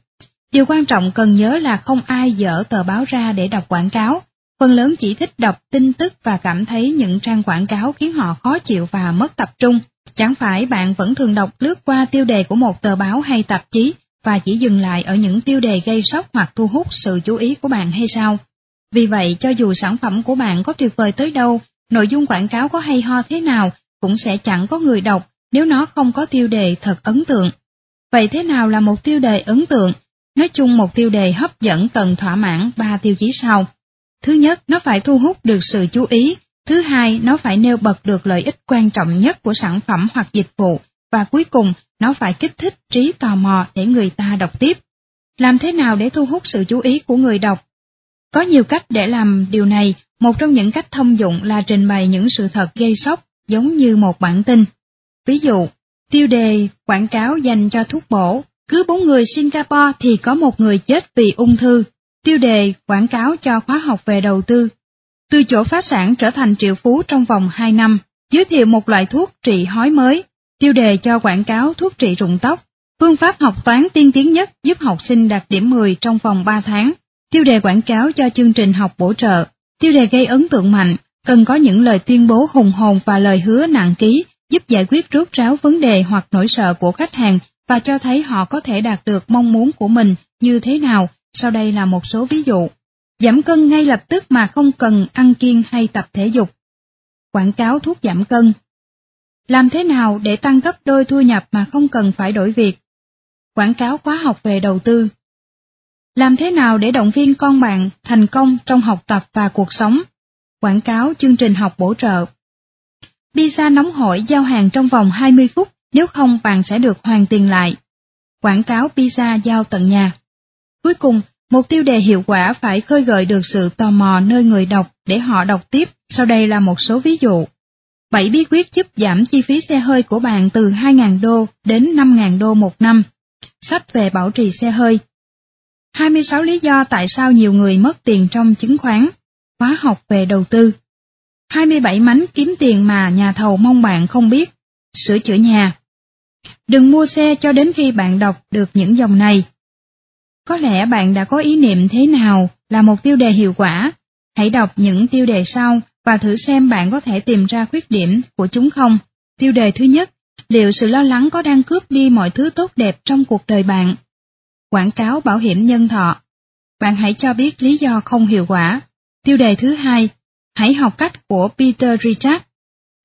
Điều quan trọng cần nhớ là không ai dở tờ báo ra để đọc quảng cáo, phần lớn chỉ thích đọc tin tức và cảm thấy những trang quảng cáo khiến họ khó chịu và mất tập trung. Chẳng phải bạn vẫn thường đọc lướt qua tiêu đề của một tờ báo hay tạp chí và chỉ dừng lại ở những tiêu đề gây sốc hoặc thu hút sự chú ý của bạn hay sao? Vì vậy, cho dù sản phẩm của bạn có tuyệt vời tới đâu, nội dung quảng cáo có hay ho thế nào, cũng sẽ chẳng có người đọc nếu nó không có tiêu đề thật ấn tượng. Vậy thế nào là một tiêu đề ấn tượng? Nói chung một tiêu đề hấp dẫn cần thỏa mãn ba tiêu chí sau. Thứ nhất, nó phải thu hút được sự chú ý. Thứ hai, nó phải nêu bật được lợi ích quan trọng nhất của sản phẩm hoặc dịch vụ. Và cuối cùng, nó phải kích thích trí tò mò để người ta đọc tiếp. Làm thế nào để thu hút sự chú ý của người đọc? Có nhiều cách để làm điều này, một trong những cách thông dụng là trình bày những sự thật gây sốc giống như một bản tin. Ví dụ, tiêu đề quảng cáo dành cho thuốc bổ, cứ bốn người Singapore thì có một người chết vì ung thư. Tiêu đề quảng cáo cho khóa học về đầu tư. Từ chỗ phá sản trở thành triệu phú trong vòng 2 năm, giới thiệu một loại thuốc trị hói mới. Tiêu đề cho quảng cáo thuốc trị rụng tóc. Phương pháp học toán tiên tiến nhất giúp học sinh đạt điểm 10 trong vòng 3 tháng. Tiêu đề quảng cáo cho chương trình học bổ trợ. Tiêu đề gây ấn tượng mạnh, cần có những lời tuyên bố hùng hồn và lời hứa nặng ký giúp giải quyết rốt ráo vấn đề hoặc nỗi sợ của khách hàng và cho thấy họ có thể đạt được mong muốn của mình như thế nào. Sau đây là một số ví dụ. Giảm cân ngay lập tức mà không cần ăn kiêng hay tập thể dục. Quảng cáo thuốc giảm cân. Làm thế nào để tăng gấp đôi thu nhập mà không cần phải đổi việc? Quảng cáo khóa học về đầu tư. Làm thế nào để động viên con bạn thành công trong học tập và cuộc sống? Quảng cáo chương trình học bổ trợ. Pizza nóng hổi giao hàng trong vòng 20 phút, nếu không bạn sẽ được hoàn tiền lại. Quảng cáo pizza giao tận nhà. Cuối cùng, một tiêu đề hiệu quả phải khơi gợi được sự tò mò nơi người đọc để họ đọc tiếp. Sau đây là một số ví dụ. 7 bí quyết giúp giảm chi phí xe hơi của bạn từ 2.000 đô đến 5.000 đô một năm. Sách về bảo trì xe hơi. 26 lý do tại sao nhiều người mất tiền trong chứng khoán. Khóa học về đầu tư. 27 mánh kiếm tiền mà nhà thầu mong bạn không biết. Sửa chữa nhà. Đừng mua xe cho đến khi bạn đọc được những dòng này. Có lẽ bạn đã có ý niệm thế nào là một tiêu đề hiệu quả. Hãy đọc những tiêu đề sau và thử xem bạn có thể tìm ra khuyết điểm của chúng không. Tiêu đề thứ nhất, liệu sự lo lắng có đang cướp đi mọi thứ tốt đẹp trong cuộc đời bạn? Quảng cáo bảo hiểm nhân thọ. Bạn hãy cho biết lý do không hiệu quả. Tiêu đề thứ hai, hãy học cách của Peter Richard.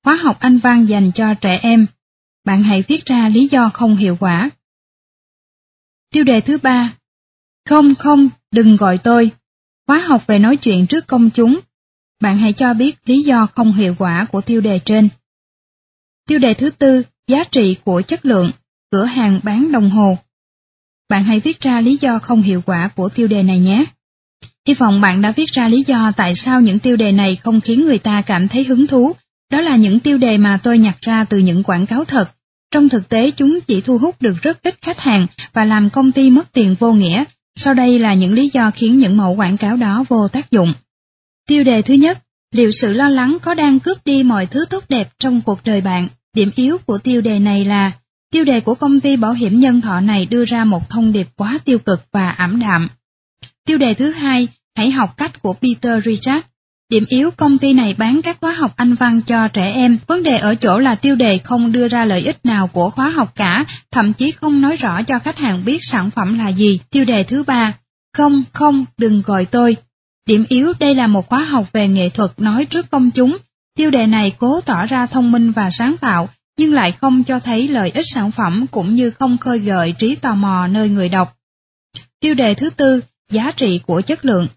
Khóa học Anh văn dành cho trẻ em. Bạn hãy viết ra lý do không hiệu quả. Tiêu đề thứ ba, không không, đừng gọi tôi. Khóa học về nói chuyện trước công chúng. Bạn hãy cho biết lý do không hiệu quả của tiêu đề trên. Tiêu đề thứ tư, giá trị của chất lượng, cửa hàng bán đồng hồ. Bạn hãy viết ra lý do không hiệu quả của tiêu đề này nhé. Hy vọng bạn đã viết ra lý do tại sao những tiêu đề này không khiến người ta cảm thấy hứng thú. Đó là những tiêu đề mà tôi nhặt ra từ những quảng cáo thật. Trong thực tế chúng chỉ thu hút được rất ít khách hàng và làm công ty mất tiền vô nghĩa. Sau đây là những lý do khiến những mẫu quảng cáo đó vô tác dụng. Tiêu đề thứ nhất, liệu sự lo lắng có đang cướp đi mọi thứ tốt đẹp trong cuộc đời bạn? Điểm yếu của tiêu đề này là, tiêu đề của công ty bảo hiểm nhân thọ này đưa ra một thông điệp quá tiêu cực và ảm đạm. Tiêu đề thứ hai, hãy học cách của Peter Richard. Điểm yếu công ty này bán các khóa học Anh văn cho trẻ em, vấn đề ở chỗ là tiêu đề không đưa ra lợi ích nào của khóa học cả, thậm chí không nói rõ cho khách hàng biết sản phẩm là gì. Tiêu đề thứ ba, không, không, đừng gọi tôi, Điểm yếu đây là một khóa học về nghệ thuật nói trước công chúng. Tiêu đề này cố tỏ ra thông minh và sáng tạo, nhưng lại không cho thấy lợi ích sản phẩm cũng như không khơi gợi trí tò mò nơi người đọc. Tiêu đề thứ tư, giá trị của chất lượng.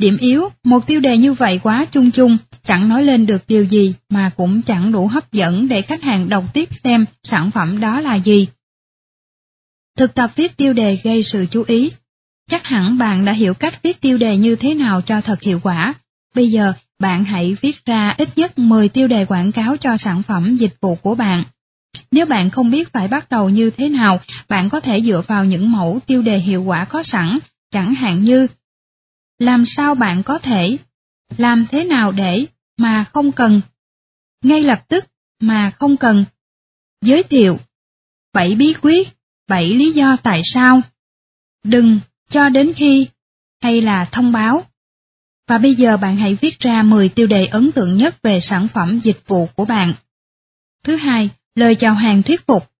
Điểm yếu, một tiêu đề như vậy quá chung chung, chẳng nói lên được điều gì mà cũng chẳng đủ hấp dẫn để khách hàng đọc tiếp xem sản phẩm đó là gì. Thực tập viết tiêu đề gây sự chú ý, Chắc hẳn bạn đã hiểu cách viết tiêu đề như thế nào cho thật hiệu quả. Bây giờ, bạn hãy viết ra ít nhất 10 tiêu đề quảng cáo cho sản phẩm dịch vụ của bạn. Nếu bạn không biết phải bắt đầu như thế nào, bạn có thể dựa vào những mẫu tiêu đề hiệu quả có sẵn, chẳng hạn như làm sao bạn có thể, làm thế nào để, mà không cần, ngay lập tức, mà không cần, giới thiệu, bảy bí quyết, bảy lý do tại sao, đừng, cho đến khi, hay là thông báo. Và bây giờ bạn hãy viết ra 10 tiêu đề ấn tượng nhất về sản phẩm dịch vụ của bạn. Thứ hai, lời chào hàng thuyết phục.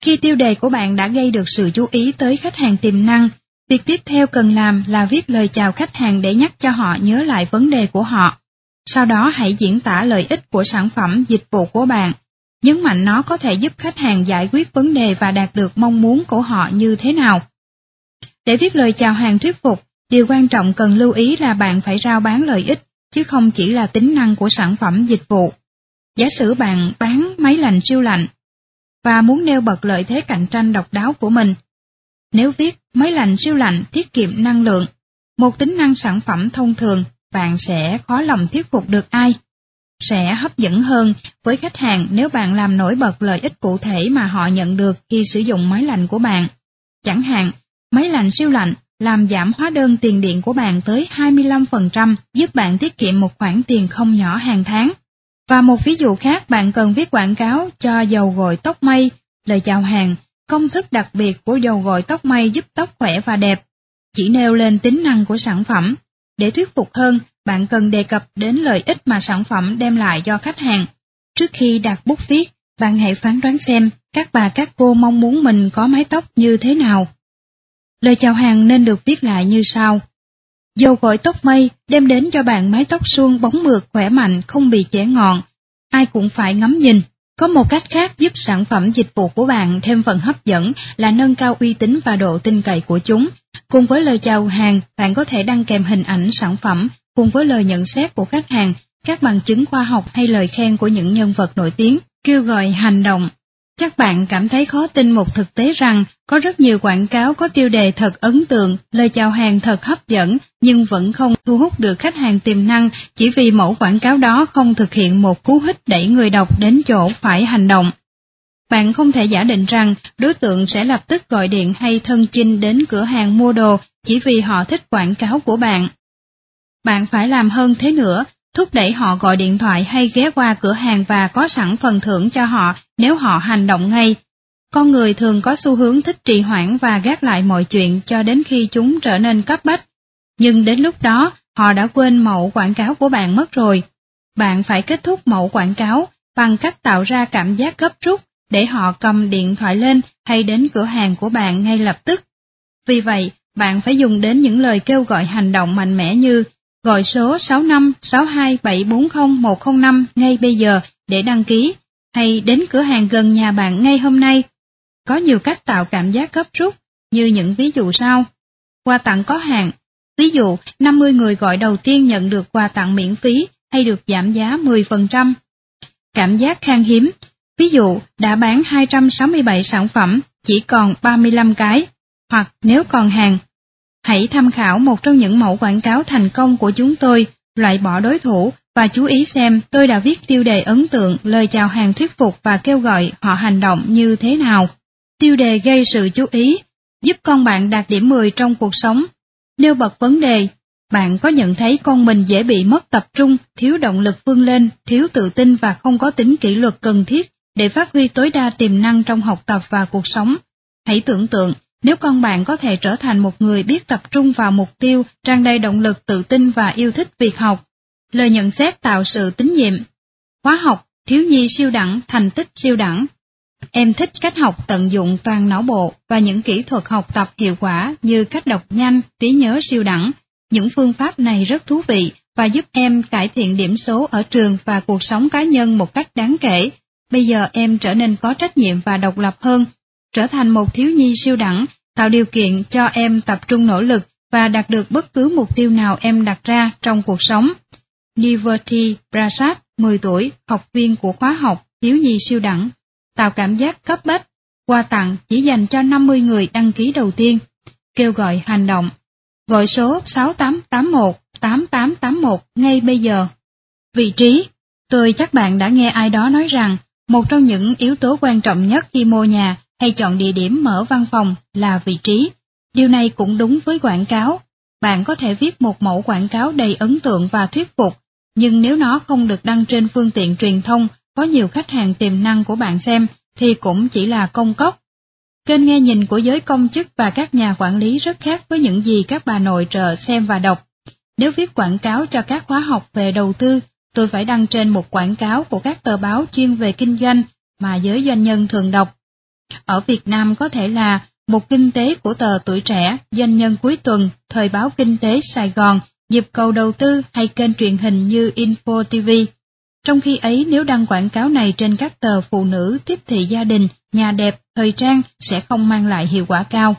Khi tiêu đề của bạn đã gây được sự chú ý tới khách hàng tiềm năng, việc tiếp theo cần làm là viết lời chào khách hàng để nhắc cho họ nhớ lại vấn đề của họ. Sau đó hãy diễn tả lợi ích của sản phẩm dịch vụ của bạn, nhấn mạnh nó có thể giúp khách hàng giải quyết vấn đề và đạt được mong muốn của họ như thế nào. Để viết lời chào hàng thuyết phục, điều quan trọng cần lưu ý là bạn phải rao bán lợi ích, chứ không chỉ là tính năng của sản phẩm dịch vụ. Giả sử bạn bán máy lạnh siêu lạnh và muốn nêu bật lợi thế cạnh tranh độc đáo của mình. Nếu viết máy lạnh siêu lạnh tiết kiệm năng lượng, một tính năng sản phẩm thông thường, bạn sẽ khó lòng thuyết phục được ai. Sẽ hấp dẫn hơn với khách hàng nếu bạn làm nổi bật lợi ích cụ thể mà họ nhận được khi sử dụng máy lạnh của bạn. Chẳng hạn, Máy lạnh siêu lạnh làm giảm hóa đơn tiền điện của bạn tới 25%, giúp bạn tiết kiệm một khoản tiền không nhỏ hàng tháng. Và một ví dụ khác bạn cần viết quảng cáo cho dầu gội tóc mây, lời chào hàng, công thức đặc biệt của dầu gội tóc mây giúp tóc khỏe và đẹp. Chỉ nêu lên tính năng của sản phẩm. Để thuyết phục hơn, bạn cần đề cập đến lợi ích mà sản phẩm đem lại cho khách hàng. Trước khi đặt bút viết, bạn hãy phán đoán xem các bà các cô mong muốn mình có mái tóc như thế nào. Lời chào hàng nên được viết lại như sau. Dầu gội tóc mây đem đến cho bạn mái tóc suông bóng mượt khỏe mạnh không bị chẻ ngọn. Ai cũng phải ngắm nhìn. Có một cách khác giúp sản phẩm dịch vụ của bạn thêm phần hấp dẫn là nâng cao uy tín và độ tin cậy của chúng. Cùng với lời chào hàng, bạn có thể đăng kèm hình ảnh sản phẩm cùng với lời nhận xét của khách hàng các bằng chứng khoa học hay lời khen của những nhân vật nổi tiếng, kêu gọi hành động. Chắc bạn cảm thấy khó tin một thực tế rằng có rất nhiều quảng cáo có tiêu đề thật ấn tượng, lời chào hàng thật hấp dẫn nhưng vẫn không thu hút được khách hàng tiềm năng chỉ vì mẫu quảng cáo đó không thực hiện một cú hích đẩy người đọc đến chỗ phải hành động. Bạn không thể giả định rằng đối tượng sẽ lập tức gọi điện hay thân chinh đến cửa hàng mua đồ chỉ vì họ thích quảng cáo của bạn. Bạn phải làm hơn thế nữa, thúc đẩy họ gọi điện thoại hay ghé qua cửa hàng và có sẵn phần thưởng cho họ nếu họ hành động ngay. Con người thường có xu hướng thích trì hoãn và gác lại mọi chuyện cho đến khi chúng trở nên cấp bách. Nhưng đến lúc đó, họ đã quên mẫu quảng cáo của bạn mất rồi. Bạn phải kết thúc mẫu quảng cáo bằng cách tạo ra cảm giác gấp rút để họ cầm điện thoại lên hay đến cửa hàng của bạn ngay lập tức. Vì vậy, bạn phải dùng đến những lời kêu gọi hành động mạnh mẽ như gọi số 6562740105 ngay bây giờ để đăng ký, hay đến cửa hàng gần nhà bạn ngay hôm nay. Có nhiều cách tạo cảm giác gấp rút, như những ví dụ sau. Quà tặng có hạn, ví dụ 50 người gọi đầu tiên nhận được quà tặng miễn phí hay được giảm giá 10%. Cảm giác khan hiếm, ví dụ đã bán 267 sản phẩm, chỉ còn 35 cái, hoặc nếu còn hàng Hãy tham khảo một trong những mẫu quảng cáo thành công của chúng tôi, loại bỏ đối thủ và chú ý xem tôi đã viết tiêu đề ấn tượng, lời chào hàng thuyết phục và kêu gọi họ hành động như thế nào. Tiêu đề gây sự chú ý, giúp con bạn đạt điểm 10 trong cuộc sống. Nêu bật vấn đề, bạn có nhận thấy con mình dễ bị mất tập trung, thiếu động lực vươn lên, thiếu tự tin và không có tính kỷ luật cần thiết để phát huy tối đa tiềm năng trong học tập và cuộc sống. Hãy tưởng tượng nếu con bạn có thể trở thành một người biết tập trung vào mục tiêu, tràn đầy động lực tự tin và yêu thích việc học. Lời nhận xét tạo sự tín nhiệm. Khóa học, thiếu nhi siêu đẳng, thành tích siêu đẳng. Em thích cách học tận dụng toàn não bộ và những kỹ thuật học tập hiệu quả như cách đọc nhanh, trí nhớ siêu đẳng. Những phương pháp này rất thú vị và giúp em cải thiện điểm số ở trường và cuộc sống cá nhân một cách đáng kể. Bây giờ em trở nên có trách nhiệm và độc lập hơn trở thành một thiếu nhi siêu đẳng, tạo điều kiện cho em tập trung nỗ lực và đạt được bất cứ mục tiêu nào em đặt ra trong cuộc sống. Liberty Prasad, 10 tuổi, học viên của khóa học thiếu nhi siêu đẳng, tạo cảm giác cấp bách, quà tặng chỉ dành cho 50 người đăng ký đầu tiên, kêu gọi hành động, gọi số 6881 8881 ngay bây giờ. Vị trí, tôi chắc bạn đã nghe ai đó nói rằng một trong những yếu tố quan trọng nhất khi mua nhà hay chọn địa điểm mở văn phòng là vị trí. Điều này cũng đúng với quảng cáo. Bạn có thể viết một mẫu quảng cáo đầy ấn tượng và thuyết phục, nhưng nếu nó không được đăng trên phương tiện truyền thông có nhiều khách hàng tiềm năng của bạn xem thì cũng chỉ là công cốc. Kênh nghe nhìn của giới công chức và các nhà quản lý rất khác với những gì các bà nội trợ xem và đọc. Nếu viết quảng cáo cho các khóa học về đầu tư, tôi phải đăng trên một quảng cáo của các tờ báo chuyên về kinh doanh mà giới doanh nhân thường đọc. Ở Việt Nam có thể là một kinh tế của tờ tuổi trẻ, doanh nhân cuối tuần, thời báo kinh tế Sài Gòn, dịp cầu đầu tư hay kênh truyền hình như Info TV. Trong khi ấy nếu đăng quảng cáo này trên các tờ phụ nữ tiếp thị gia đình, nhà đẹp, thời trang sẽ không mang lại hiệu quả cao.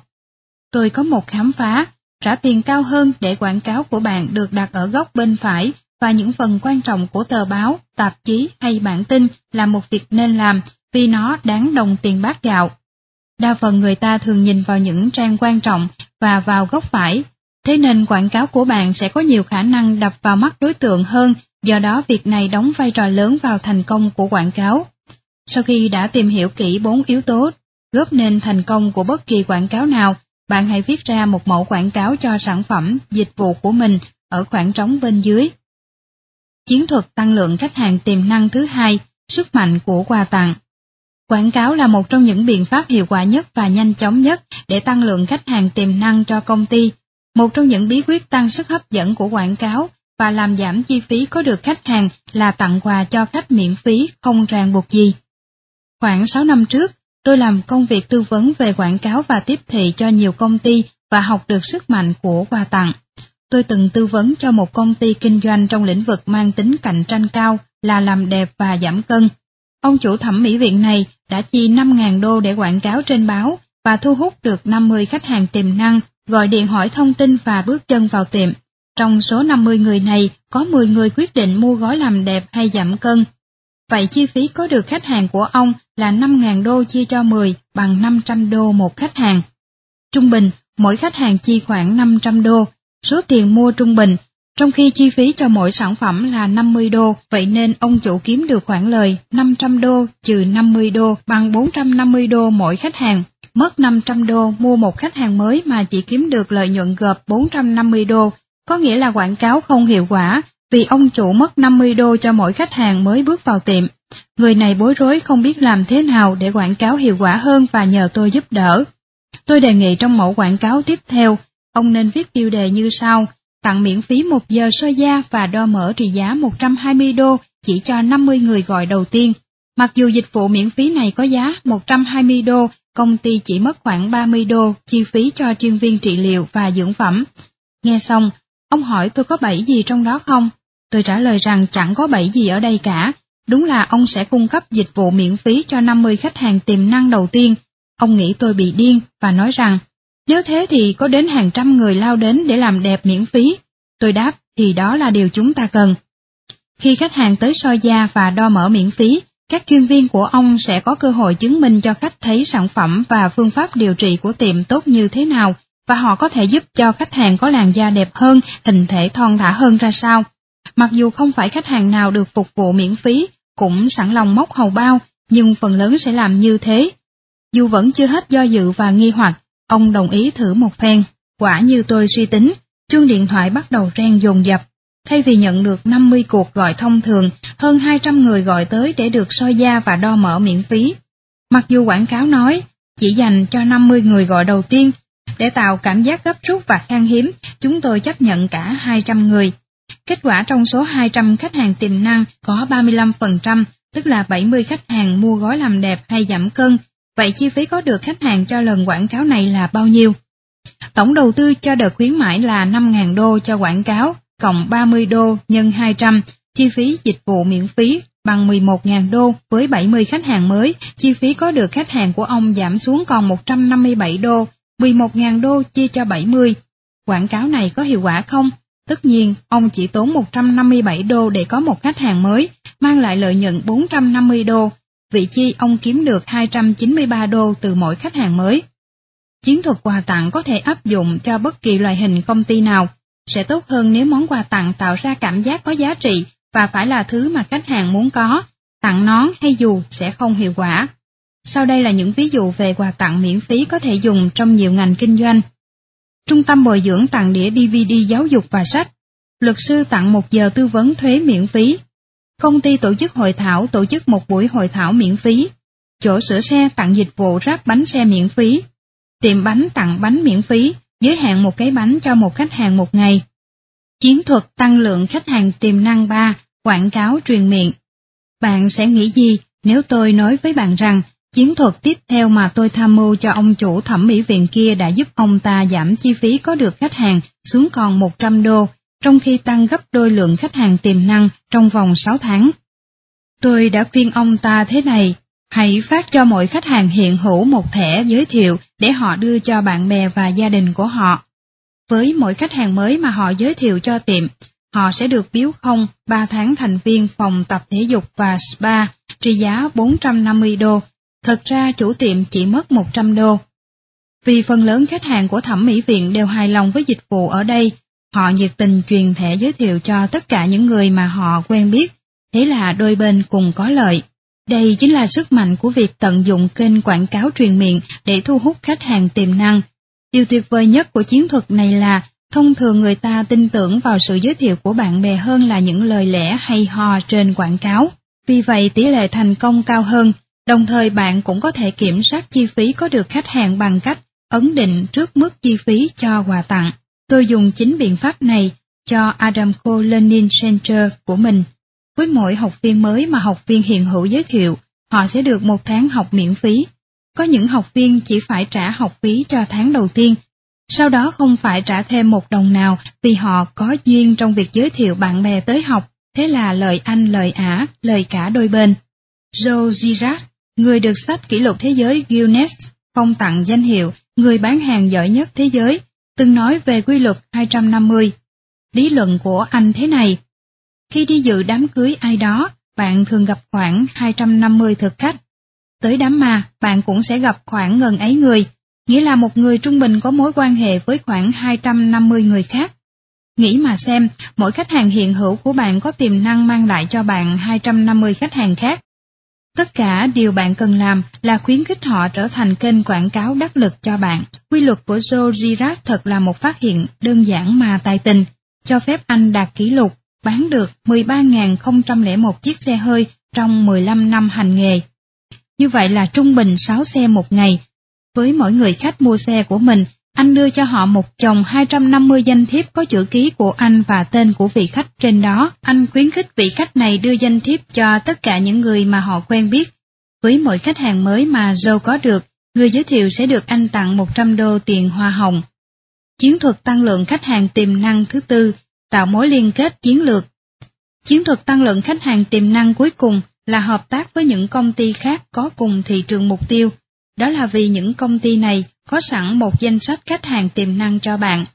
Tôi có một khám phá, trả tiền cao hơn để quảng cáo của bạn được đặt ở góc bên phải và những phần quan trọng của tờ báo, tạp chí hay bản tin là một việc nên làm vì nó đáng đồng tiền bát gạo. Đa phần người ta thường nhìn vào những trang quan trọng và vào góc phải, thế nên quảng cáo của bạn sẽ có nhiều khả năng đập vào mắt đối tượng hơn, do đó việc này đóng vai trò lớn vào thành công của quảng cáo. Sau khi đã tìm hiểu kỹ bốn yếu tố góp nên thành công của bất kỳ quảng cáo nào, bạn hãy viết ra một mẫu quảng cáo cho sản phẩm, dịch vụ của mình ở khoảng trống bên dưới. Chiến thuật tăng lượng khách hàng tiềm năng thứ hai, sức mạnh của quà tặng. Quảng cáo là một trong những biện pháp hiệu quả nhất và nhanh chóng nhất để tăng lượng khách hàng tiềm năng cho công ty. Một trong những bí quyết tăng sức hấp dẫn của quảng cáo và làm giảm chi phí có được khách hàng là tặng quà cho khách miễn phí không ràng buộc gì. Khoảng 6 năm trước, tôi làm công việc tư vấn về quảng cáo và tiếp thị cho nhiều công ty và học được sức mạnh của quà tặng. Tôi từng tư vấn cho một công ty kinh doanh trong lĩnh vực mang tính cạnh tranh cao là làm đẹp và giảm cân. Ông chủ thẩm mỹ viện này đã chi 5.000 đô để quảng cáo trên báo và thu hút được 50 khách hàng tiềm năng gọi điện hỏi thông tin và bước chân vào tiệm. Trong số 50 người này có 10 người quyết định mua gói làm đẹp hay giảm cân. Vậy chi phí có được khách hàng của ông là 5.000 đô chia cho 10 bằng 500 đô một khách hàng. Trung bình, mỗi khách hàng chi khoảng 500 đô, số tiền mua trung bình, trong khi chi phí cho mỗi sản phẩm là 50 đô, vậy nên ông chủ kiếm được khoản lời 500 đô trừ 50 đô bằng 450 đô mỗi khách hàng. Mất 500 đô mua một khách hàng mới mà chỉ kiếm được lợi nhuận gộp 450 đô, có nghĩa là quảng cáo không hiệu quả, vì ông chủ mất 50 đô cho mỗi khách hàng mới bước vào tiệm. Người này bối rối không biết làm thế nào để quảng cáo hiệu quả hơn và nhờ tôi giúp đỡ. Tôi đề nghị trong mẫu quảng cáo tiếp theo, ông nên viết tiêu đề như sau, tặng miễn phí một giờ soi da và đo mỡ trị giá 120 đô chỉ cho 50 người gọi đầu tiên. Mặc dù dịch vụ miễn phí này có giá 120 đô, công ty chỉ mất khoảng 30 đô chi phí cho chuyên viên trị liệu và dưỡng phẩm. Nghe xong, ông hỏi tôi có bẫy gì trong đó không? Tôi trả lời rằng chẳng có bẫy gì ở đây cả, đúng là ông sẽ cung cấp dịch vụ miễn phí cho 50 khách hàng tiềm năng đầu tiên. Ông nghĩ tôi bị điên và nói rằng, nếu thế thì có đến hàng trăm người lao đến để làm đẹp miễn phí. Tôi đáp thì đó là điều chúng ta cần. Khi khách hàng tới soi da và đo mỡ miễn phí, các chuyên viên của ông sẽ có cơ hội chứng minh cho khách thấy sản phẩm và phương pháp điều trị của tiệm tốt như thế nào và họ có thể giúp cho khách hàng có làn da đẹp hơn, hình thể thon thả hơn ra sao. Mặc dù không phải khách hàng nào được phục vụ miễn phí, cũng sẵn lòng móc hầu bao, nhưng phần lớn sẽ làm như thế. Dù vẫn chưa hết do dự và nghi hoặc, ông đồng ý thử một phen. Quả như tôi suy tính, chuông điện thoại bắt đầu reng dồn dập. Thay vì nhận được 50 cuộc gọi thông thường, hơn 200 người gọi tới để được soi da và đo mỡ miễn phí. Mặc dù quảng cáo nói chỉ dành cho 50 người gọi đầu tiên, để tạo cảm giác gấp rút và khan hiếm, chúng tôi chấp nhận cả 200 người. Kết quả trong số 200 khách hàng tiềm năng có 35%, tức là 70 khách hàng mua gói làm đẹp hay giảm cân. Vậy chi phí có được khách hàng cho lần quảng cáo này là bao nhiêu? Tổng đầu tư cho đợt khuyến mãi là 5.000 đô cho quảng cáo, cộng 30 đô nhân 200, chi phí dịch vụ miễn phí bằng 11.000 đô với 70 khách hàng mới, chi phí có được khách hàng của ông giảm xuống còn 157 đô, 11.000 đô chia cho 70. Quảng cáo này có hiệu quả không? Tất nhiên, ông chỉ tốn 157 đô để có một khách hàng mới, mang lại lợi nhuận 450 đô, vị chi ông kiếm được 293 đô từ mỗi khách hàng mới. Chiến thuật quà tặng có thể áp dụng cho bất kỳ loại hình công ty nào, sẽ tốt hơn nếu món quà tặng tạo ra cảm giác có giá trị và phải là thứ mà khách hàng muốn có, tặng nón hay dù sẽ không hiệu quả. Sau đây là những ví dụ về quà tặng miễn phí có thể dùng trong nhiều ngành kinh doanh. Trung tâm bồi dưỡng tặng đĩa DVD giáo dục và sách. Luật sư tặng một giờ tư vấn thuế miễn phí. Công ty tổ chức hội thảo tổ chức một buổi hội thảo miễn phí. Chỗ sửa xe tặng dịch vụ ráp bánh xe miễn phí. Tiệm bánh tặng bánh miễn phí, giới hạn một cái bánh cho một khách hàng một ngày. Chiến thuật tăng lượng khách hàng tiềm năng 3, quảng cáo truyền miệng. Bạn sẽ nghĩ gì nếu tôi nói với bạn rằng chiến thuật tiếp theo mà tôi tham mưu cho ông chủ thẩm mỹ viện kia đã giúp ông ta giảm chi phí có được khách hàng xuống còn 100 đô, trong khi tăng gấp đôi lượng khách hàng tiềm năng trong vòng 6 tháng. Tôi đã khuyên ông ta thế này, hãy phát cho mỗi khách hàng hiện hữu một thẻ giới thiệu để họ đưa cho bạn bè và gia đình của họ. Với mỗi khách hàng mới mà họ giới thiệu cho tiệm, họ sẽ được biếu không 3 tháng thành viên phòng tập thể dục và spa trị giá 450 đô. Thật ra chủ tiệm chỉ mất 100 đô. Vì phần lớn khách hàng của thẩm mỹ viện đều hài lòng với dịch vụ ở đây, họ nhiệt tình truyền thẻ giới thiệu cho tất cả những người mà họ quen biết, thế là đôi bên cùng có lợi. Đây chính là sức mạnh của việc tận dụng kênh quảng cáo truyền miệng để thu hút khách hàng tiềm năng. Điều tuyệt vời nhất của chiến thuật này là thông thường người ta tin tưởng vào sự giới thiệu của bạn bè hơn là những lời lẽ hay ho trên quảng cáo. Vì vậy tỷ lệ thành công cao hơn, đồng thời bạn cũng có thể kiểm soát chi phí có được khách hàng bằng cách ấn định trước mức chi phí cho quà tặng. Tôi dùng chính biện pháp này cho Adam Cole Learning Center của mình. Với mỗi học viên mới mà học viên hiện hữu giới thiệu, họ sẽ được một tháng học miễn phí. Có những học viên chỉ phải trả học phí cho tháng đầu tiên, sau đó không phải trả thêm một đồng nào vì họ có duyên trong việc giới thiệu bạn bè tới học, thế là lời anh lời ả, lời cả đôi bên. Joe Girard, người được sách kỷ lục thế giới Guinness phong tặng danh hiệu người bán hàng giỏi nhất thế giới, từng nói về quy luật 250. Lý luận của anh thế này, Khi đi dự đám cưới ai đó, bạn thường gặp khoảng 250 thực khách. Tới đám ma, bạn cũng sẽ gặp khoảng gần ấy người, nghĩa là một người trung bình có mối quan hệ với khoảng 250 người khác. Nghĩ mà xem, mỗi khách hàng hiện hữu của bạn có tiềm năng mang lại cho bạn 250 khách hàng khác. Tất cả điều bạn cần làm là khuyến khích họ trở thành kênh quảng cáo đắc lực cho bạn. Quy luật của Joe Girard thật là một phát hiện đơn giản mà tài tình, cho phép anh đạt kỷ lục bán được 13.001 chiếc xe hơi trong 15 năm hành nghề. Như vậy là trung bình 6 xe một ngày. Với mỗi người khách mua xe của mình, anh đưa cho họ một chồng 250 danh thiếp có chữ ký của anh và tên của vị khách trên đó. Anh khuyến khích vị khách này đưa danh thiếp cho tất cả những người mà họ quen biết. Với mỗi khách hàng mới mà Joe có được, người giới thiệu sẽ được anh tặng 100 đô tiền hoa hồng. Chiến thuật tăng lượng khách hàng tiềm năng thứ tư, tạo mối liên kết chiến lược. Chiến thuật tăng lượng khách hàng tiềm năng cuối cùng là hợp tác với những công ty khác có cùng thị trường mục tiêu. Đó là vì những công ty này có sẵn một danh sách khách hàng tiềm năng cho bạn.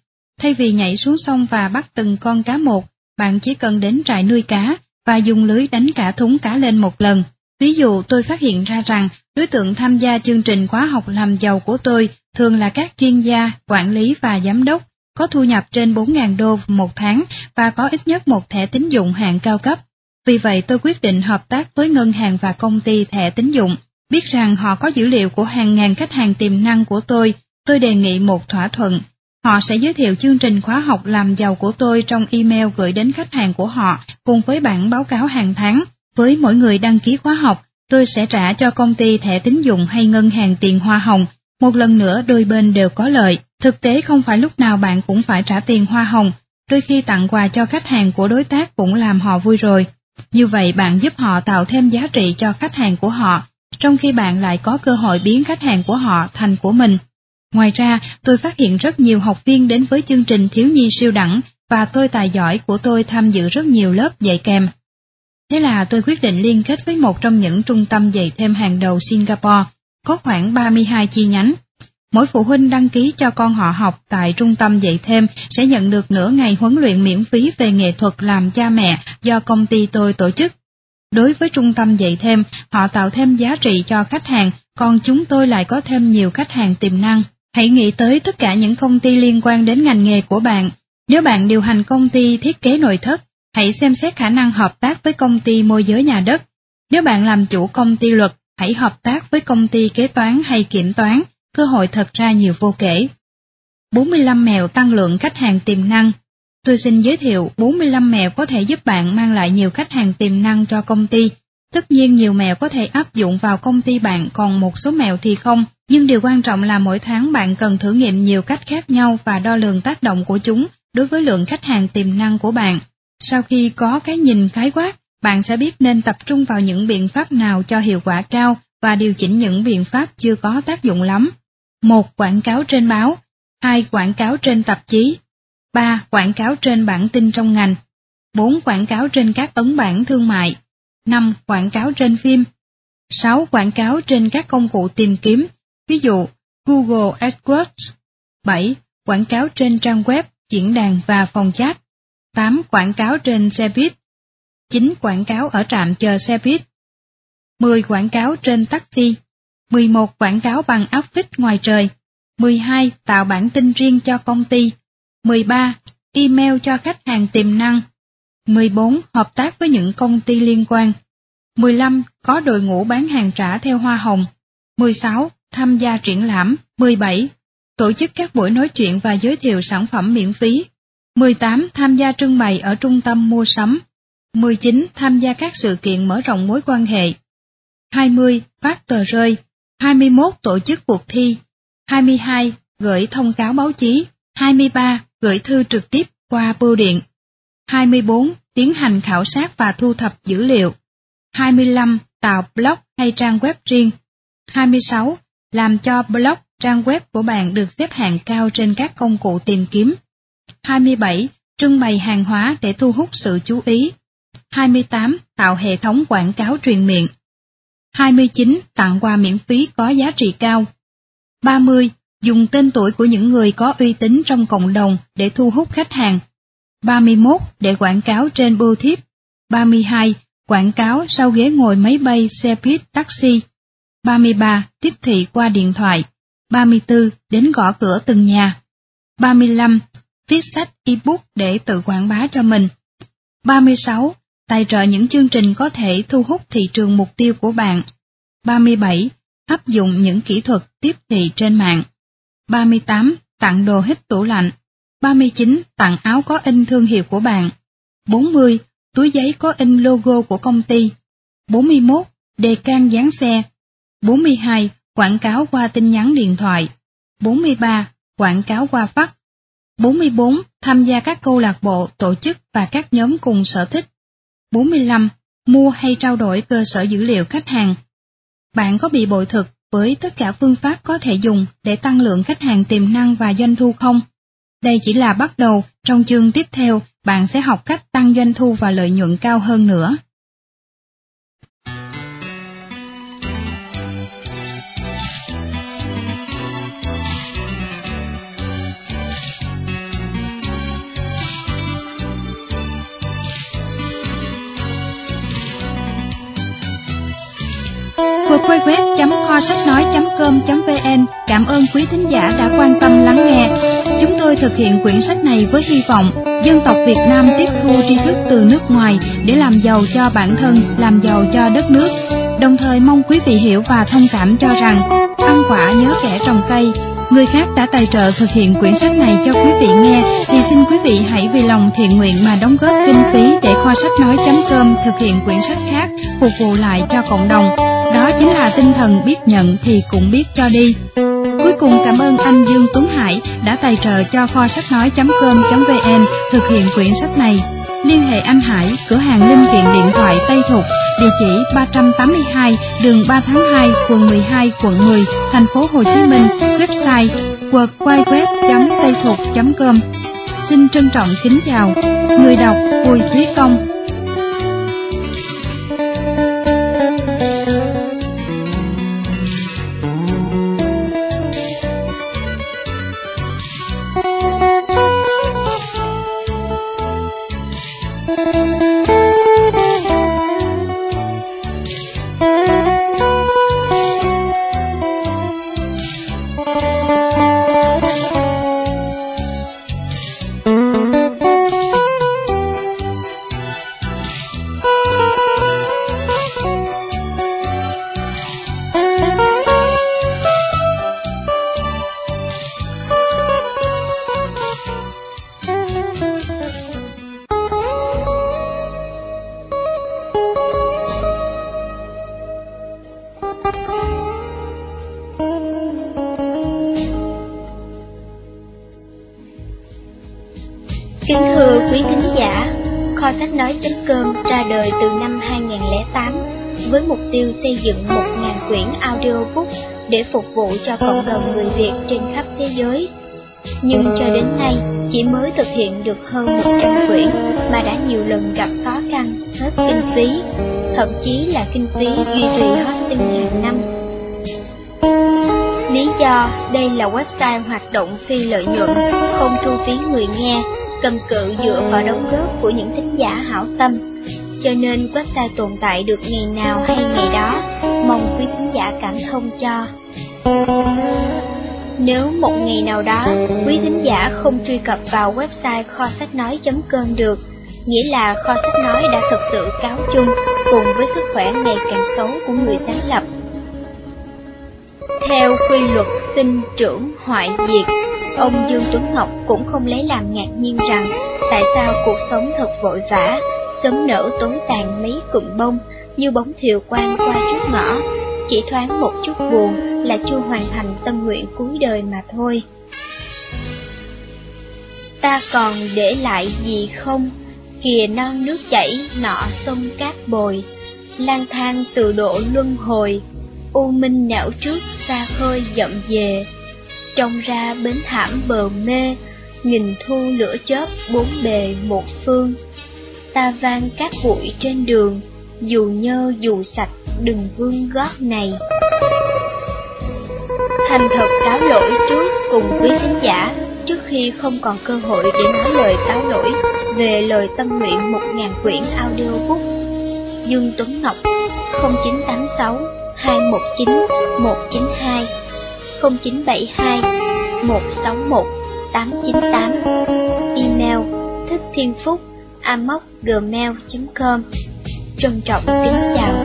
Thay vì nhảy xuống sông và bắt từng con cá một, bạn chỉ cần đến trại nuôi cá và dùng lưới đánh cả thúng cá lên một lần. Ví dụ tôi phát hiện ra rằng đối tượng tham gia chương trình khóa học làm giàu của tôi thường là các chuyên gia, quản lý và giám đốc, có thu nhập trên 4.000 đô một tháng và có ít nhất một thẻ tín dụng hạng cao cấp. Vì vậy tôi quyết định hợp tác với ngân hàng và công ty thẻ tín dụng. Biết rằng họ có dữ liệu của hàng ngàn khách hàng tiềm năng của tôi, tôi đề nghị một thỏa thuận. Họ sẽ giới thiệu chương trình khóa học làm giàu của tôi trong email gửi đến khách hàng của họ cùng với bản báo cáo hàng tháng. Với mỗi người đăng ký khóa học, tôi sẽ trả cho công ty thẻ tín dụng hay ngân hàng tiền hoa hồng. Một lần nữa đôi bên đều có lợi. Thực tế không phải lúc nào bạn cũng phải trả tiền hoa hồng, đôi khi tặng quà cho khách hàng của đối tác cũng làm họ vui rồi. Như vậy bạn giúp họ tạo thêm giá trị cho khách hàng của họ trong khi bạn lại có cơ hội biến khách hàng của họ thành của mình. Ngoài ra, tôi phát hiện rất nhiều học viên đến với chương trình thiếu nhi siêu đẳng và tôi tài giỏi của tôi tham dự rất nhiều lớp dạy kèm. Thế là tôi quyết định liên kết với một trong những trung tâm dạy thêm hàng đầu Singapore, có khoảng 32 chi nhánh. Mỗi phụ huynh đăng ký cho con họ học tại trung tâm dạy thêm sẽ nhận được nửa ngày huấn luyện miễn phí về nghệ thuật làm cha mẹ do công ty tôi tổ chức. Đối với trung tâm dạy thêm, họ tạo thêm giá trị cho khách hàng, còn chúng tôi lại có thêm nhiều khách hàng tiềm năng. Hãy nghĩ tới tất cả những công ty liên quan đến ngành nghề của bạn. Nếu bạn điều hành công ty thiết kế nội thất, hãy xem xét khả năng hợp tác với công ty môi giới nhà đất. Nếu bạn làm chủ công ty luật, hãy hợp tác với công ty kế toán hay kiểm toán, cơ hội thật ra nhiều vô kể. 45 mèo tăng lượng khách hàng tiềm năng Tôi xin giới thiệu 45 mẹo có thể giúp bạn mang lại nhiều khách hàng tiềm năng cho công ty. Tất nhiên nhiều mẹo có thể áp dụng vào công ty bạn còn một số mẹo thì không, nhưng điều quan trọng là mỗi tháng bạn cần thử nghiệm nhiều cách khác nhau và đo lường tác động của chúng đối với lượng khách hàng tiềm năng của bạn. Sau khi có cái nhìn khái quát, bạn sẽ biết nên tập trung vào những biện pháp nào cho hiệu quả cao và điều chỉnh những biện pháp chưa có tác dụng lắm. Một Quảng cáo trên báo hai Quảng cáo trên tạp chí 3. Quảng cáo trên bản tin trong ngành 4. Quảng cáo trên các ấn bản thương mại 5. Quảng cáo trên phim 6. Quảng cáo trên các công cụ tìm kiếm, ví dụ Google AdWords 7. Quảng cáo trên trang web, diễn đàn và phòng chat 8. Quảng cáo trên xe buýt 9. Quảng cáo ở trạm chờ xe buýt 10. Quảng cáo trên taxi 11. Quảng cáo bằng áp phích ngoài trời 12. Tạo bản tin riêng cho công ty 13. Email cho khách hàng tiềm năng 14. Hợp tác với những công ty liên quan 15. Có đội ngũ bán hàng trả theo hoa hồng 16. Tham gia triển lãm 17. Tổ chức các buổi nói chuyện và giới thiệu sản phẩm miễn phí 18. Tham gia trưng bày ở trung tâm mua sắm 19. Tham gia các sự kiện mở rộng mối quan hệ 20. Phát tờ rơi 21. Tổ chức cuộc thi 22. Gửi thông cáo báo chí 23 gửi thư trực tiếp qua bưu điện. 24. Tiến hành khảo sát và thu thập dữ liệu. 25. Tạo blog hay trang web riêng. 26. Làm cho blog, trang web của bạn được xếp hạng cao trên các công cụ tìm kiếm. 27. Trưng bày hàng hóa để thu hút sự chú ý. 28. Tạo hệ thống quảng cáo truyền miệng. 29. Tặng quà miễn phí có giá trị cao. 30 dùng tên tuổi của những người có uy tín trong cộng đồng để thu hút khách hàng. 31. Để quảng cáo trên bưu thiếp. 32. Quảng cáo sau ghế ngồi máy bay, xe buýt, taxi. 33. Tiếp thị qua điện thoại. 34. Đến gõ cửa từng nhà. 35. Viết sách ebook để tự quảng bá cho mình. 36. Tài trợ những chương trình có thể thu hút thị trường mục tiêu của bạn. 37. Áp dụng những kỹ thuật tiếp thị trên mạng. 38. Tặng đồ hít tủ lạnh. 39. Tặng áo có in thương hiệu của bạn. 40. Túi giấy có in logo của công ty. 41. Đề can dán xe. 42. Quảng cáo qua tin nhắn điện thoại. 43. Quảng cáo qua fax. 44. Tham gia các câu lạc bộ, tổ chức và các nhóm cùng sở thích. 45. Mua hay trao đổi cơ sở dữ liệu khách hàng. Bạn có bị bội thực với tất cả phương pháp có thể dùng để tăng lượng khách hàng tiềm năng và doanh thu không? Đây chỉ là bắt đầu, trong chương tiếp theo, bạn sẽ học cách tăng doanh thu và lợi nhuận cao hơn nữa. www.kho sách nói.com.vn Cảm ơn quý thính giả đã quan tâm lắng nghe. Chúng tôi thực hiện quyển sách này với hy vọng dân tộc Việt Nam tiếp thu tri thức từ nước ngoài để làm giàu cho bản thân, làm giàu cho đất nước. Đồng thời mong quý vị hiểu và thông cảm cho rằng ăn quả nhớ kẻ trồng cây. Người khác đã tài trợ thực hiện quyển sách này cho quý vị nghe thì xin quý vị hãy vì lòng thiện nguyện mà đóng góp kinh phí để kho sách nói.com thực hiện quyển sách khác phục vụ lại cho cộng đồng. Đó chính là tinh thần biết nhận thì cũng biết cho đi. Cuối cùng cảm ơn anh Dương Tuấn Hải đã tài trợ cho kho sách nói.com.vn thực hiện quyển sách này. Liên hệ anh Hải, cửa hàng linh kiện điện thoại Tây Thục, địa chỉ 382 đường 3 tháng 2, quận 12, quận 10, thành phố Hồ Chí Minh, website www.taythuc.com. Xin trân trọng kính chào. Người đọc Bùi Thúy Công xây dựng 1.000 quyển audiobook để phục vụ cho cộng đồng người Việt trên khắp thế giới. Nhưng cho đến nay, chỉ mới thực hiện được hơn 100 quyển mà đã nhiều lần gặp khó khăn, hết kinh phí, thậm chí là kinh phí duy trì hosting hàng năm. Lý do đây là website hoạt động phi lợi nhuận, không thu phí người nghe, cầm cự dựa vào đóng góp của những thính giả hảo tâm cho nên website tồn tại được ngày nào hay ngày đó, mong quý khán giả cảm thông cho. Nếu một ngày nào đó quý khán giả không truy cập vào website kho sách nói.com được, nghĩa là kho sách nói đã thực sự cáo chung cùng với sức khỏe ngày càng xấu của người sáng lập. Theo quy luật sinh trưởng hoại diệt, ông Dương Tuấn Ngọc cũng không lấy làm ngạc nhiên rằng tại sao cuộc sống thật vội vã, sớm nở tối tàn mấy cụm bông như bóng thiều quang qua trước ngõ, chỉ thoáng một chút buồn là chưa hoàn thành tâm nguyện cuối đời mà thôi. Ta còn để lại gì không? Kìa non nước chảy, nọ sông cát bồi, lang thang từ độ luân hồi, u minh nẻo trước xa khơi dậm về, trông ra bến thảm bờ mê, nghìn thu lửa chớp bốn bề một phương ta vang các bụi trên đường, dù nhơ dù sạch đừng vương gót này. Thành thật cáo lỗi trước cùng quý khán giả, trước khi không còn cơ hội để nói lời cáo lỗi về lời tâm nguyện một ngàn quyển audiobook. Dương Tuấn Ngọc 0986 219 192 0972 161 898 Email thích thiên phúc amocgmail.com Trân trọng kính chào